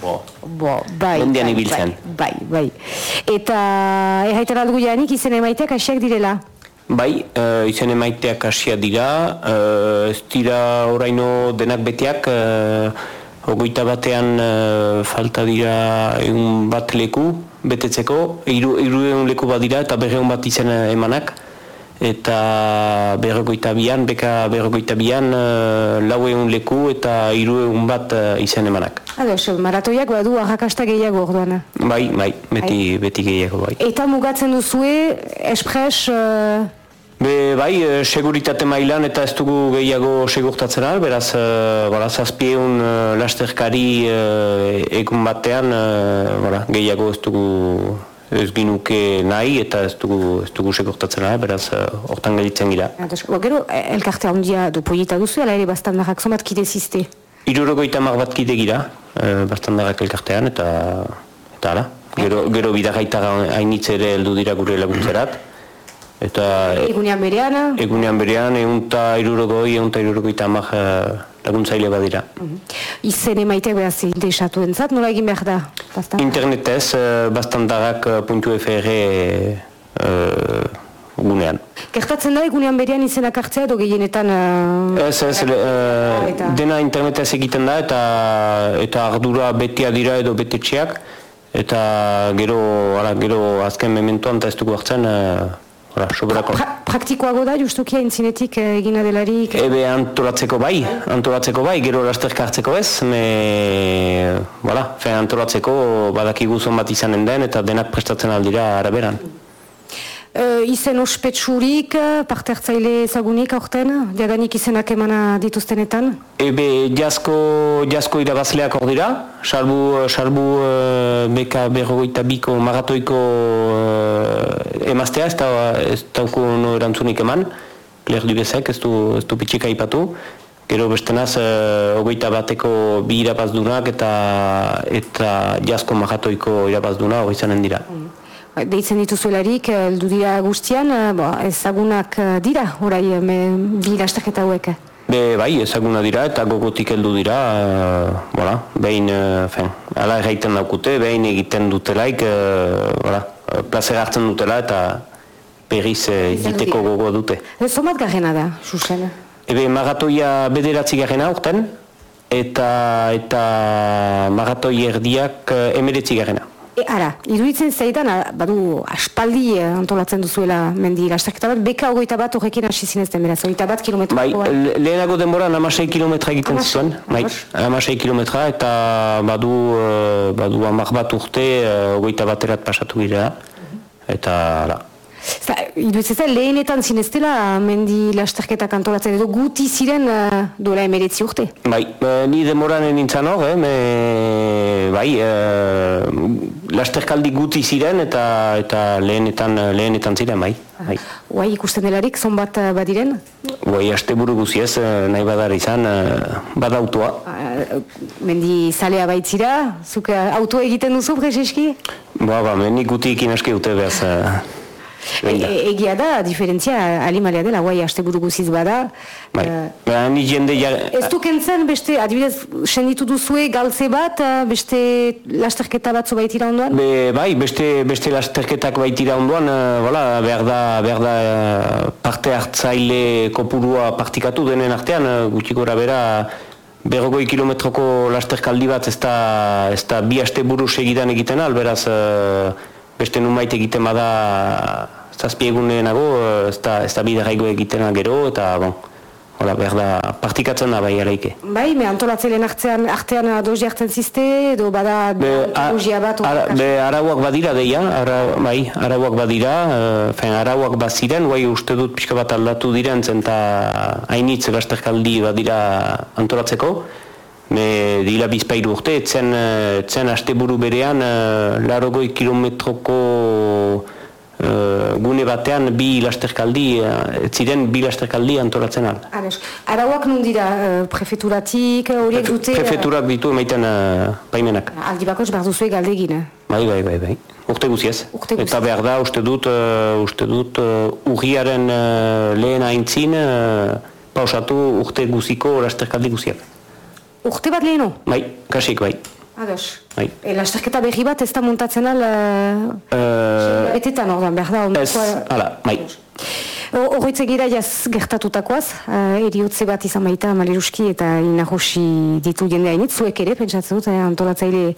Bo. Bo, bai. Mendian bai, ibiltzen. Bai, bai. Eta, erraitan aldugu janik izen emaiteak asiak direla. Bai, uh, izen emaiteak hasia dira, uh, ez dira oraino denak beteak, uh, hogeita batean eh, falta dira egun bat leku betetzeko, hiru egun leku bat dira eta berreun bat izen emanak, eta berrogeita bian, beka berrogeita bian, uh, lau egun leku eta hiru egun bat uh, izen emanak. Ados, maratoiak badu arrakasta gehiago orduan. Bai, bai, beti, beti gehiago bai. Eta mugatzen duzue, espres, uh, Be, bai, e, seguritate mailan eta ez dugu gehiago segurtatzen al, beraz, e, bara, zazpieun e, lasterkari e, egun batean, e, bara, gehiago ez dugu ez ginuke nahi eta ez dugu, ez dugu segurtatzen al, beraz, e, hortan gelditzen gira. bo, gero, eh, elkarte handia du poieta duzu, ala ere bastandarrak zomat kide ziste. Irurogoita mar bat kide gira, e, bastandarrak elkartean, eta, eta ala. Gero, gero bidagaita hainitz ere heldu dira gure laguntzerat. Eta Egunean berean, egunean berean, egun eta irurogoi, egun eta irurogoita eh, laguntzaile badira. izen emaiteak behaz interesatu entzat, nola egin behar da? Bastan? Internetez, uh, bastandarrak.fr uh, gunean. Gertatzen da egunean berean izenak hartzea edo gehienetan... Uh, Ez, ez, eh, Eta- dena internetez egiten da eta eta ardura betea dira edo betetxeak eta gero, ala, gero azken mementoan eta ez dugu hartzen, uh, ala, soberako. pra praktikoago da, justukia intzinetik eh, egina delarik. Ebe antolatzeko bai, antolatzeko bai, gero lasterka hartzeko ez, me, voilà, fe antolatzeko badakigu bat izanen den eta denak prestatzen aldira araberan. Uh, izen ospetsurik, eh, parte hartzaile ezagunik aurten, diadanik izenak emana dituztenetan. Ebe jasko, jasko irabazleak hor dira, salbu, salbu uh, beka berrogeita biko maratoiko uh, emaztea, ez, da, ez dauko no erantzunik eman, Claire Dubezek ez du, ez du pitxika ipatu, gero bestenaz uh, hogeita bateko bi irabazdunak eta eta jasko maratoiko irabazduna hori izanen dira. Deitzen dituzuelarik, eh, heldu dira guztian, eh, bo, ezagunak eh, dira, orai, me, bi lastaketa hauek. Be, bai, ezaguna dira eta gogotik heldu dira, uh, voilà, behin, uh, fen, ala erraiten daukute, behin egiten dutelaik, voilà, uh, plazer hartzen dutela eta berriz uh, egiteko gogoa dute. Zomat garrena da, Susen. Ebe, maratoia bederatzi garrena urten, eta eta maratoi erdiak emeretzi garena. E, ara, iruditzen zaidan, badu aspaldi eh, antolatzen duzuela mendi lasterketa bat, beka hogeita bat horrekin hasi zinezten beraz, hogeita bat kilometro. Bai, le- lehenago denboran amasei kilometra egiten Hamasei, zuen, bai, ados. amasei kilometra eta badu, eh, badu amak bat urte, eh, hogeita baterat pasatu gira, eta, ala, Zta, iruditzen zait, lehenetan zineztela mendi lasterketak antolatzen edo guti ziren uh, duela emeretzi urte. Bai, eh, ni demoran nintzen hor, eh, me, bai, eh, lasterkaldi guti ziren eta eta lehenetan lehenetan ziren, bai. Bai. Guai ikusten delarik, zonbat badiren, Bai, asteburu guziez eh, nahi badar izan eh, badautoa. uh, mendi zalea baitzira, zuk uh, auto egiten duzu, Prezeski? Ba, ba, menik gutikin aski dute behaz. E, egia da, diferentzia alimalea dela, guai, aste buru guziz bada. bai. Ba, ni jende ja... Ez du kentzen, beste, adibidez, senditu duzue galtze bat, eh, beste lasterketa batzu baitira ondoan? Be, bai, beste, beste lasterketak baitira ondoan, eh, voilà, behar da, behar da parte hartzaile kopurua partikatu denen artean, eh, gutxi gora bera, berrogoi kilometroko lasterkaldi bat ez da, ez da bi aste buru segidan egiten al, beraz eh, beste numait egiten bada zazpi egunenago, eh, ez da, ez da bidarraigo egiten gero, eta bon, hola, behar da, partikatzen da bai araike. Bai, me antolatzaileen artean, artean dozi hartzen zizte, edo bada Be, antologia bat. ara, be, arauak badira deia, ara, bai, arauak badira, uh, fen, arauak baziren, bai uste dut pixka bat aldatu diren zen eta hainitz lasterkaldi badira antolatzeko, me dila bizpairu urte, etzen, eh, etzen asteburu berean, uh, larogoi kilometroko eh, gune batean bi lasterkaldi, uh, ziren bi lasterkaldi antolatzen al. Ados. Arauak nun dira, eh, prefeturatik, horiek dute... Prefeturak ditu emaiten uh, baimenak. Aldi bakoz behar duzue galdegin? Bai, bai, bai, bai. Urte guziez. Urte guziez. Eta behar da, uste dut, uh, uste dut, uh, urriaren uh, lehen aintzin, uh, pausatu urte guziko lasterkaldi guziak. Urte bat leheno? Bai, kasik, bai. Ados. Bai. E, lasterketa berri bat ez da montatzen al... Uh, Uh, Betetan ordan, behar da. ez, ondakoa- ala, bai. Horretze gira jaz gertatutakoaz, uh, eriotze bat izan baita maleruski eta inahosi ditu jende hainit, zuek ere, pentsatzen dut, eh, antolatzaile,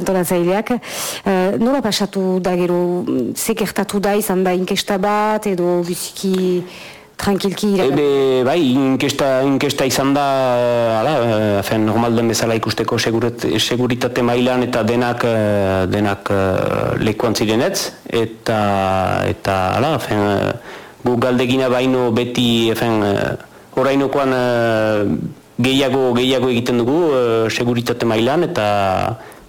antolatzaileak. Uh, nola pasatu da gero, ze gertatu da izan da inkesta bat, edo biziki tranquilki iragan. Ebe, bai, inkesta, inkesta izan da, ala, eh, fen, normal den bezala ikusteko seguret, seguritate mailan eta denak, eh, denak eh, lekuan zirenetz, eta, eta, ala, fen, eh, gu galdegina baino beti, fen, eh, orainokoan eh, gehiago, gehiago egiten dugu seguritate mailan, eta,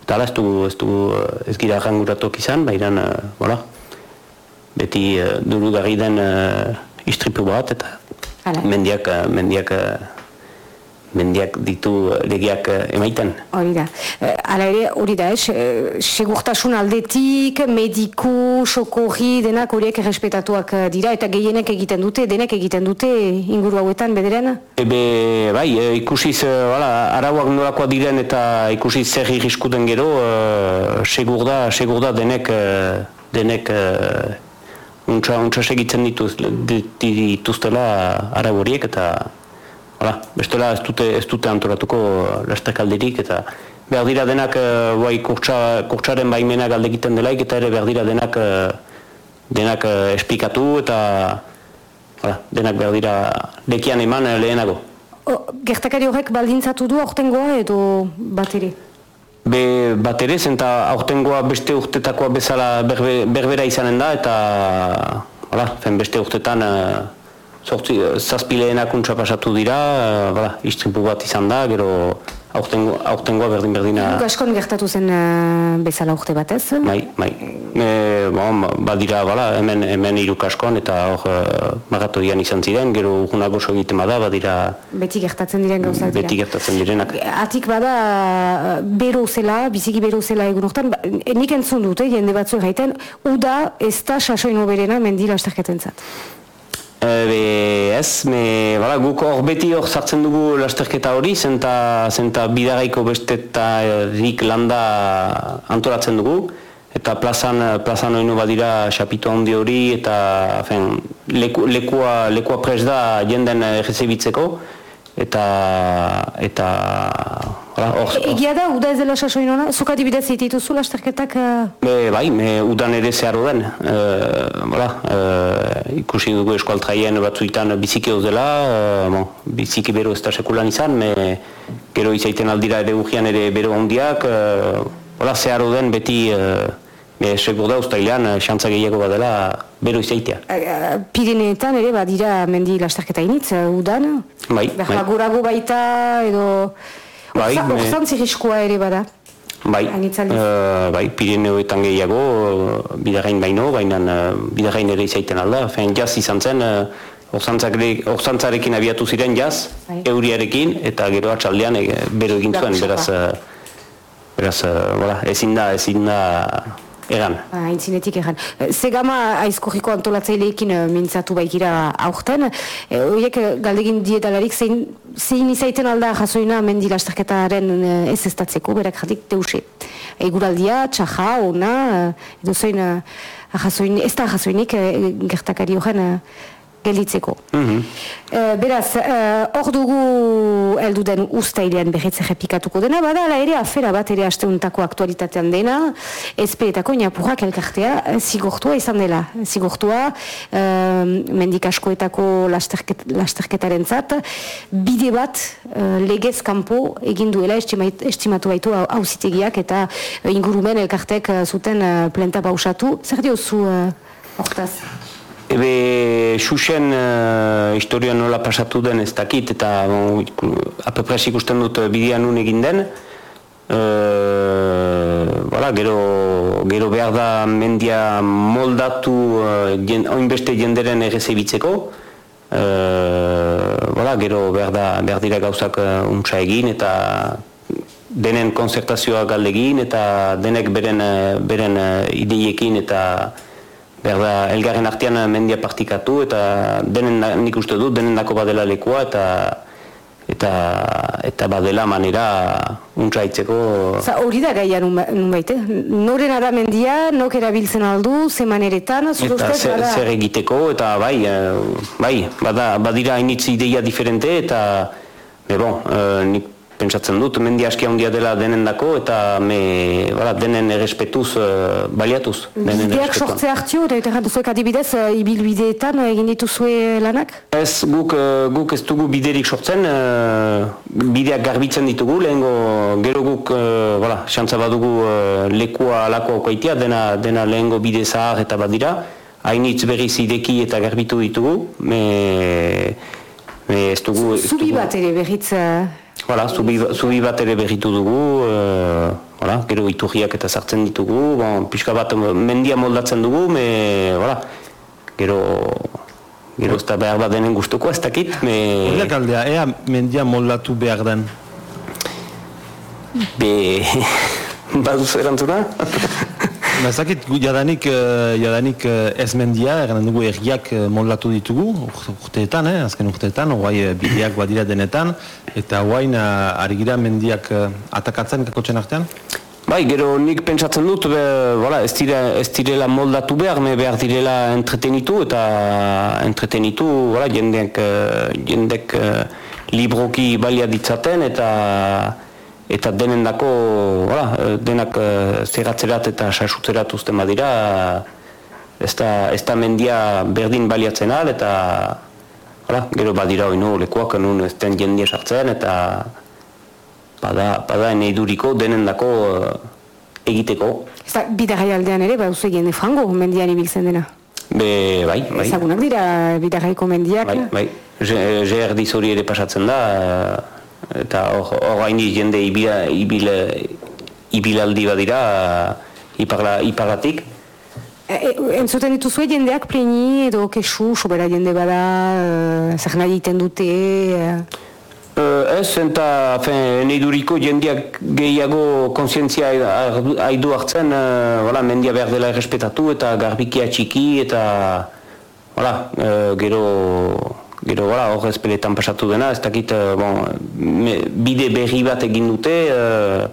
eta ala, ez dugu, ez dugu, ez gira erranguratok izan, bairan, voilà, beti durugarri den uh, istripu bat eta Hala. mendiak, eh, mendiak, eh, mendiak ditu eh, legeak emaiten. Hori da. Hala ere, hori da, eh, segurtasun aldetik, mediku, sokorri, denak horiek errespetatuak dira, eta gehienek egiten dute, denek egiten dute inguru hauetan bederen? Ebe, bai, eh, ikusiz, eh, wala, arauak nolakoa diren eta ikusiz zer irriskuten gero, eh, segur da, segur da denek, eh, denek eh, untsa, untsa segitzen dituz, di- dituztela arau horiek eta Hala, bestela ez dute, ez dute antolatuko lasterkaldirik eta behar dira denak eh, bai kurtsa, kurtsaren baimena galde egiten delaik eta ere behar dira denak eh, denak eh, esplikatu eta hala, denak behar dira lekian eman eh, lehenago. O, gertakari horrek baldintzatu du aurtengoa edo bat ere? Be bat ere, zenta aurtengoa beste urtetakoa bezala berbe, berbera izanen da eta hala, fen beste urtetan eh, sortzi, zazpileenak untsa pasatu dira, eh, hala, istripu bat izan da, gero aurtengo, aurtengoa berdin berdina. Guk askon gertatu zen eh, bezala urte batez? Bai, bai. E, bon, badira, bala, hemen, hemen iruk askon eta hor uh, maratoian izan ziren, gero urgunak oso egiten bada, badira Beti gertatzen diren gauzak dira. beti gertatzen direnak. Atik bada bero zela, biziki bero zela egun hortan, ba, nik entzun dute, jende batzu erraiten, uda ez da sasoin hoberena mendi lasterketen zat. E, be, ez, me, bala, guk hor beti hor sartzen dugu lasterketa hori, zenta, zenta bidaraiko bestetarik landa antolatzen dugu, eta plazan, plazan oinu badira xapitu handi hori, eta fen, leku, lekua, lekua pres da jenden errezebitzeko, eta eta hor- Egia da, uda ez dela sasoin ona, zuk adibidez dituzu lasterketak... eh, Be, bai, me, udan ere zeharo den. E, voilà, e, ikusi dugu eskualtraien batzuitan biziki dela, e, bon, biziki bero ez da sekulan izan, me, gero izaiten aldira ere ugian ere bero handiak, e, voilà, zeharo den beti, e, be, segur da ustailean, e, xantza gehiago badela bero izaitea. eh, Pirineetan ere badira mendi lasterketa initz, eh, udan. Bai, bai. gorago baita edo... Bai, me- Orzantzi riskoa ere bada. Bai, e, bai, Pirineoetan gehiago, bidarrain baino, baina e, bidarrain ere izaiten alda. Fein jaz izan zen, e, orzantzakre- orzantzarekin abiatu ziren jaz, Bai. euriarekin, eta gero atxaldean e, bero egin zuen, beraz, e, beraz, e, voilà, ezin da, ezin da egan. Ah, Aintzinetik egan. Eh, Zegama aizkorriko antolatzaileekin eh, mintzatu baikira aurten. E, galdegin dietalarik zein, zein izaiten alda jasoina mendi lasterketaren eh, ez estatzeko, berak jatik deuse. Eguraldia, txaja, ona, edo zein jasoin, ez da jasoinik gertakari horren gelditzeko. Eh, beraz, eh, hor dugu heldu den ustailean berretze repikatuko dena, bada ala ere afera bat ere asteuntako aktualitatean dena, ezpeetako inapurrak elkartea eh, zigortua izan dela. Zigortua eh, mendik askoetako lasterket, lasterketaren zat, bide bat eh, legez kanpo egin duela estimatu baitu hau- auzitegiak eta ingurumen elkartek zuten plenta pausatu. Zer diozu hortaz? Ebe, xuxen uh, historia nola pasatu den ez dakit, eta bon, iku- apepres ikusten dut eh, bidean nun egin den. Uh, voilà, gero, gero behar da mendia moldatu uh, jen, oinbeste jenderen errezebitzeko. Uh, voilà, gero behar, da, behar dira gauzak uh, untsa egin eta denen konzertazioa galdegin eta denek beren, eh, beren eh, ideiekin eta behar da elgarren artean mendia partikatu eta denen nik uste dut denen dako badela lekua eta eta eta badela manera untsaitzeko Za, hori da gaia nun, baite. Noren da mendia, nok erabiltzen aldu, ze maneretan, eta zer, bada- zer egiteko eta bai, eh, bai, bada, badira hainitz ideia diferente eta be bon, eh, nik pentsatzen dut mendi aski handia dela denendako eta me, bala, denen errespetuz eh, baliatuz. Bideak sortze hartio, eta eta duzuek adibidez, eh, ibilbideetan egin dituzue lanak? Ez, guk, eh, guk ez dugu biderik sortzen, eh, bideak garbitzen ditugu, lehengo gero guk, eh, voilà, xantza badugu eh, lekua alako okaitia, dena, dena lehengo bide zahar eta badira, hainitz berriz ideki eta garbitu ditugu, me, me ez dugu... Zubi bat ere berriz... eh, Voilà, zubi, zubi bat ere berritu dugu, e, voilà, gero iturriak eta sartzen ditugu, bon, pixka bat mendia moldatzen dugu, me, voilà, gero, gero ez da behar bat denen gustuko, ez dakit, me, Horiak aldea, ea mendia moldatu behar den. be, baduzu erantzuna? Ba, ez dakit, gu jadanik, eh, jadanik eh, ez mendia, eran dugu ergiak eh, moldatu ditugu, ur- urteetan, eh, azken urteetan, eh, bideak badira denetan, eta uh, ari gira mendiak atakatzen kakotzen artean? Bai, gero nik pentsatzen dut, be, voilà, ez, dira, ez direla moldatu behar, me behar direla entretenitu, eta entretenitu, voilà, jendek, jendek libroki balia ditzaten, eta eta denen dako, voilà, eh, denak eh, zerratzerat eta sasutzerat uzten badira, ez da, ez da mendia berdin baliatzen al, eta voilà, gero badira oino lekuak nun ez den jendia sartzen, eta bada, bada eneiduriko denendako eh, egiteko. Ez da, bidarrai aldean ere, ba, uzu jende frango mendian ibiltzen dena. Be, bai, bai, Ezagunak dira bidarraiko mendiak. bai, bai. GRDiz hori ere pasatzen da, eta hor hor haini jende ibila, ibil, ibilaldi badira iparla, iparlatik. E, e, entzuten dituzue jendeak pleni edo kesu, sobera jende bada, e, zer nahi egiten dute, e, Eh, ez, eta fen, neiduriko jendeak gehiago kontzientzia hardu- haidu hartzen, uh, wala, mendia behar dela errespetatu eta garbikia txiki eta wala, eh, gero gero wala, hor ezpeletan pasatu dena, ez dakit eh, bon, me, bide berri bat egin dute, eh,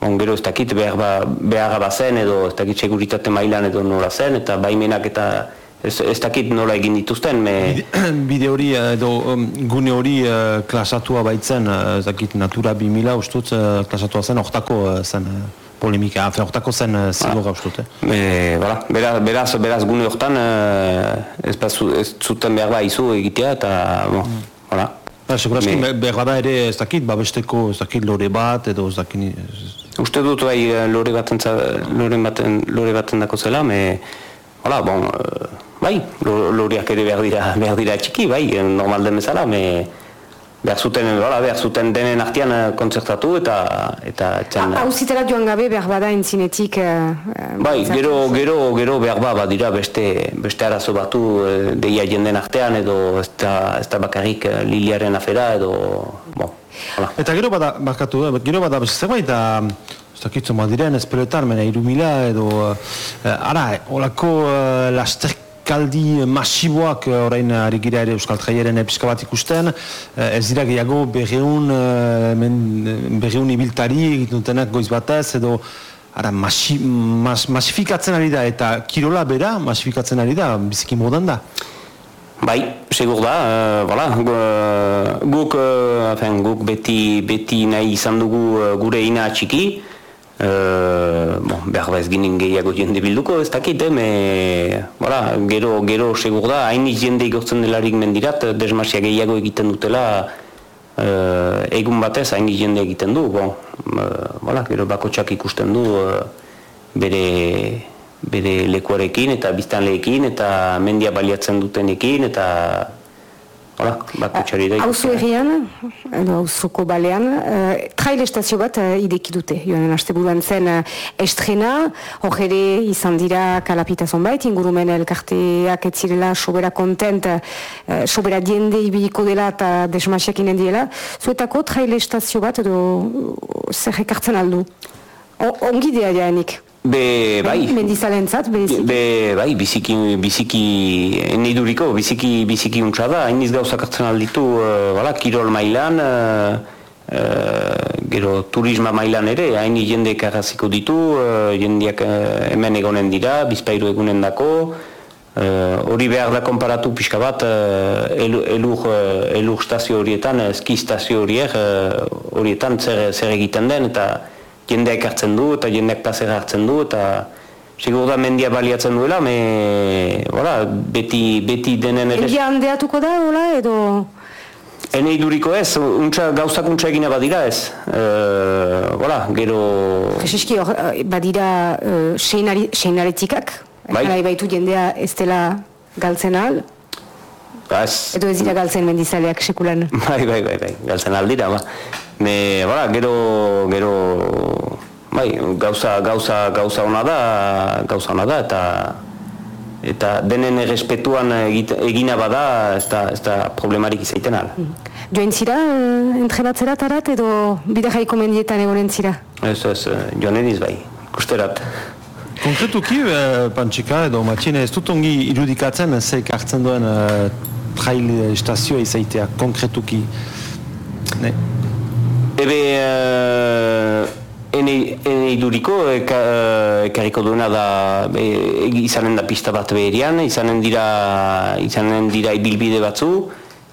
bon, gero ez dakit behar ba, beharra bazen edo ez dakit seguritate mailan edo nola zen, eta baimenak eta ez, ez dakit nola egin dituzten, me... Bide hori eh, edo um, gune hori uh, klasatua baitzen, ez dakit Natura 2000 ustut uh, klasatua zen, hortako uh, zen uh, polemika, afen hortako zen uh, zigorra ustut. Eh? Me, voilà, beraz, beraz, beraz gune hortan uh, ez, bazu, ez zuten behar da izu egitea eta, bon, mm. voilà. Ba, Segurazki, Me... behar bada ere ez dakit, babesteko ez dakit lore bat edo ez dakit... Uste dut bai lore baten, lore baten, lore baten dako zela, me... Hola, bon, bai, loreak ere behar dira, behar dira txiki, bai, normal den bezala, me behar zuten, hola, behar zuten denen artean eh, kontzertatu eta eta txan... Hau zitera joan gabe behar bada entzinetik... Uh, bai, gero, gero, gero behar ba, badira beste, beste arazo batu deia jenden artean edo ez da, ez da bakarrik liliaren afera edo... Bon. Eta gero bada, bakatu, gero bada zerbait da... Ez dakitzu madiren, ez pelotan, mena irumila edo... Uh, ara, olako uh, lasterk kaldi masiboak eh, orain ari gira ere Euskal Traieren episka bat ikusten. Eh, ez dira gehiago berreun eh, berreun ibiltari egiten goiz batez edo ara, masi, mas, masifikatzen ari da eta kirola bera masifikatzen ari da biziki modan da? Bai, segur da, uh, voilà, guk, uh, guk beti, beti nahi izan dugu gure ina txiki, Uh, bon, behar ez ginen gehiago jende bilduko, ez dakit, eh, me, voilà, gero, gero segur da, hain jende igortzen delarik mendirat, desmasia gehiago egiten dutela, uh, egun batez hain jende egiten du, bon, uh, voilà, gero bako ikusten du, bere, bere lekuarekin eta biztanleekin eta mendia baliatzen dutenekin eta Hola, bat kutxari da. Hauzu errian, edo hauzuko balean, uh, trail estazio bat uh, ideki dute. Joan aste buruan zen uh, estrena, hor ere izan dira kalapita zonbait, ingurumen elkarteak etzirela sobera kontent, uh, sobera diende ibiliko dela eta desmasiak inen diela. Zuetako trail estazio bat edo zer ekartzen aldu? ongi dea jaanik? Be, bai. Mendizalentzat, biziki. Be, bai, biziki, biziki, niduriko, biziki, biziki untsa da. Hainiz gauzak hartzen alditu, uh, kirol mailan, uh, uh, gero turisma mailan ere, hain jende karraziko ditu, uh, jendeak uh, hemen egonen dira, bizpairu egunen dako, hori uh, behar da konparatu pixka bat, uh, elur, elur stazio horietan, ski stazio horiek, horietan zer, zer egiten den, eta jendeak hartzen du eta jendeak plazera hartzen du eta segur da mendia baliatzen duela me, wala, beti, beti denen ere Endia handeatuko da, hola, edo Enei duriko ez, untsa, gauzak untsa egina badira ez e, wala, gero Jeseski, eh, badira uh, seinaretikak bai. baitu jendea ez dela galtzen al Bas. Edo ez dira galtzen mendizaleak sekulan. Bai, bai, bai, bai. galtzen aldira, ba. Me, bora, gero, gero, bai, gauza, gauza, gauza ona da, gauza ona da, eta eta denen errespetuan egina bada, ez da, ez da problemarik izaiten ala. Mm. Joen zira, eh, entrenatzera tarat, edo bide jaiko mendietan egonen zira? Ez, ez, eh, joan ediz bai, kusterat. Konkretuki, eh, Pantxika edo Matxine, ez dut ongi irudikatzen zeik hartzen duen trail estazioa izaitea, konkretuki. Ne? Ebe, uh, ene, ene iduriko, uh, ekarriko duena da, be, izanen da pista bat beherian, izanen dira, izanen dira ibilbide batzu,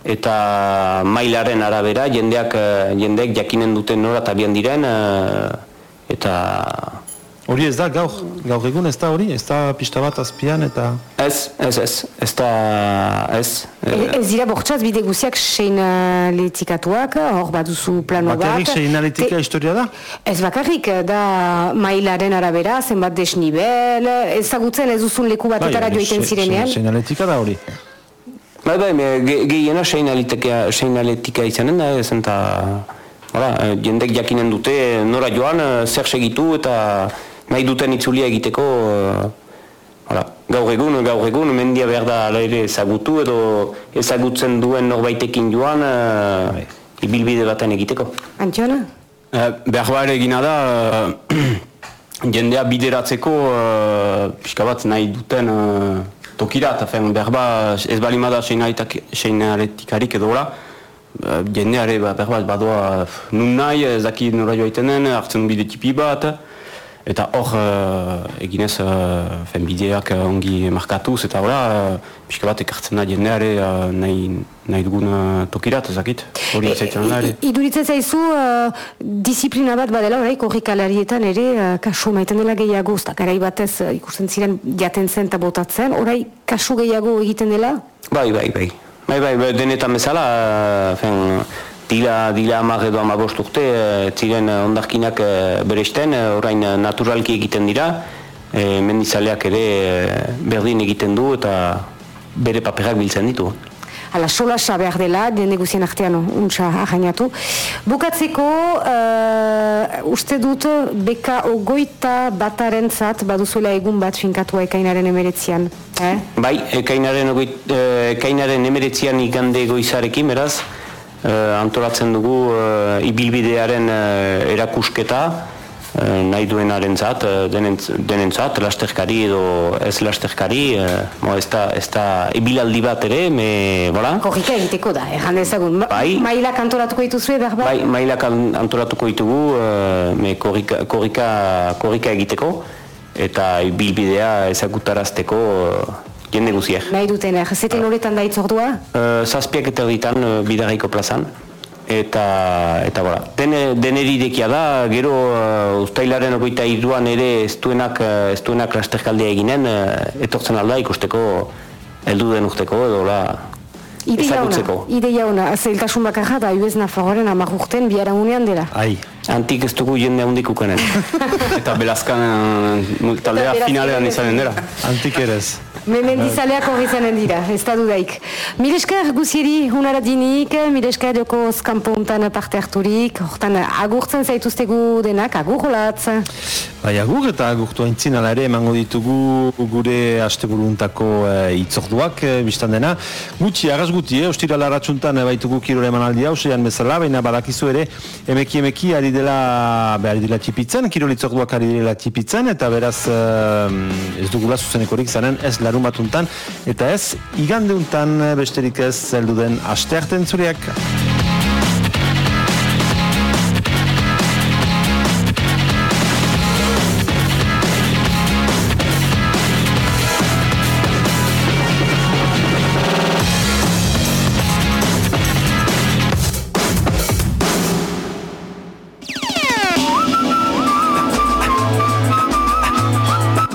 eta mailaren arabera, jendeak, uh, jendeak jakinen duten nora tabian diren, uh, eta Hori ez da gaur, gaur egun ez da hori, ez da pista bat azpian eta... Ez, ez, ez, ez da, ez... E, ez dira bortzaz bide guziak seinaletikatuak, hor bat duzu plano bat... Bakarrik seinaletika historia da? Ez bakarrik, da mailaren arabera, zenbat desnibel, ezagutzen ez duzun leku batetara bai, joiten zirenean. Seinaletika da hori. Bai, bai, gehiena seinaletika izanen da, ez eta... jendek jakinen dute nora joan, zer segitu eta nahi duten itzulia egiteko uh, gaur egun, gaur egun, mendia behar da ere ezagutu edo ezagutzen duen norbaitekin joan uh, ibilbide baten egiteko. Antxona? Uh, behar behar egina da uh, jendea bideratzeko uh, pixka bat nahi duten uh, tokira, eta behar behar ez balimada seinaretikarik edo Uh, jendeare ba, behar bat badoa nun nahi, ez daki nora joa itenen, hartzen bide tipi bat, eta hor uh, eginez uh, fen bideak uh, ongi markatuz eta hola uh, pixka bat ekartzen da jendeare uh, nahi, nahi dugun uh, tokirat ezakit hori zaitzen da ere Iduritzen zaizu uh, disiplina bat badela orai korrikalarietan ere uh, kasu maiten dela gehiago usta garai batez uh, ikusten ziren jaten zen eta botatzen. Orai kasu gehiago egiten dela? Bai, bai, bai. Bai, bai, bai, denetan bezala, eh, fen, dila, dila amar edo amabost urte, eh, ziren eh, ondarkinak eh, beresten, orain naturalki egiten dira, eh, mendizaleak ere berdin egiten du eta bere paperak biltzen ditu. Hala, solasa behar dela, jende guzien artean untsa ahainatu. Bukatzeko, uh, uste dut, beka ogoita bataren zat, baduzuela egun bat finkatua ekainaren emeretzian. Eh? Bai, ekainaren, ogoit, ekainaren emeretzian igande goizarekin, beraz, antolatzen dugu eh, ibilbidearen eh, erakusketa, eh, nahi duenaren zat, eh, denentz- denentzat, lasterkari edo ez lasterkari, eh, mo, ez da, ez da ibilaldi bat ere, me, bola? Korrika egiteko da, erran dezagun. Ma Bai. Maila kantoratuko dituzue, behar Bai, mailak an- antolatuko ditugu, eh, me korrika, korrika, korrika egiteko, eta bilbidea ezagutarazteko eh, jende guziek. Nahi duten, er, zeten horretan da itzordua? Uh, zazpiak eta erditan uh, bidarraiko plazan. Eta, eta bora, dene, deneridekia da, gero uh, ustailaren ogoita iruan ere ez duenak, uh, ez duenak lasterkaldea eginen, uh, etortzen alda ikusteko heldu den urteko edo la, Ideia ona, ezagutzeko. ideia ona, zeiltasun bakarra da UES Nafarroaren amak urten biharamunean dela. Ai, Antik ez dugu jende handik ukanen. eta belazkan uh, taldea finalean izanen dira antik erez. Memendizaleak horri zanen dira, ez da dudaik. Milesker guzieri hunara dinik, milesker joko skampo untan parte harturik, hortan agurtzen zaituztegu denak, agur holatz. Bai, agur eta agurtu haintzin ala ere emango ditugu gure asteburuntako e, itzorduak e, biztan dena. Gutxi, arras guti, eh? ostira laratxuntan e, baitugu kirore emanaldi hau, seian bezala, baina badakizu ere emeki emeki ari dela, be, ari dela tipitzen, kirol itzorduak ari dela tipitzen, eta beraz e, ez dugula zuzenekorik zanen ez larun batuntan, eta ez igandeuntan besterik ez zeldu den aste arten zuriak.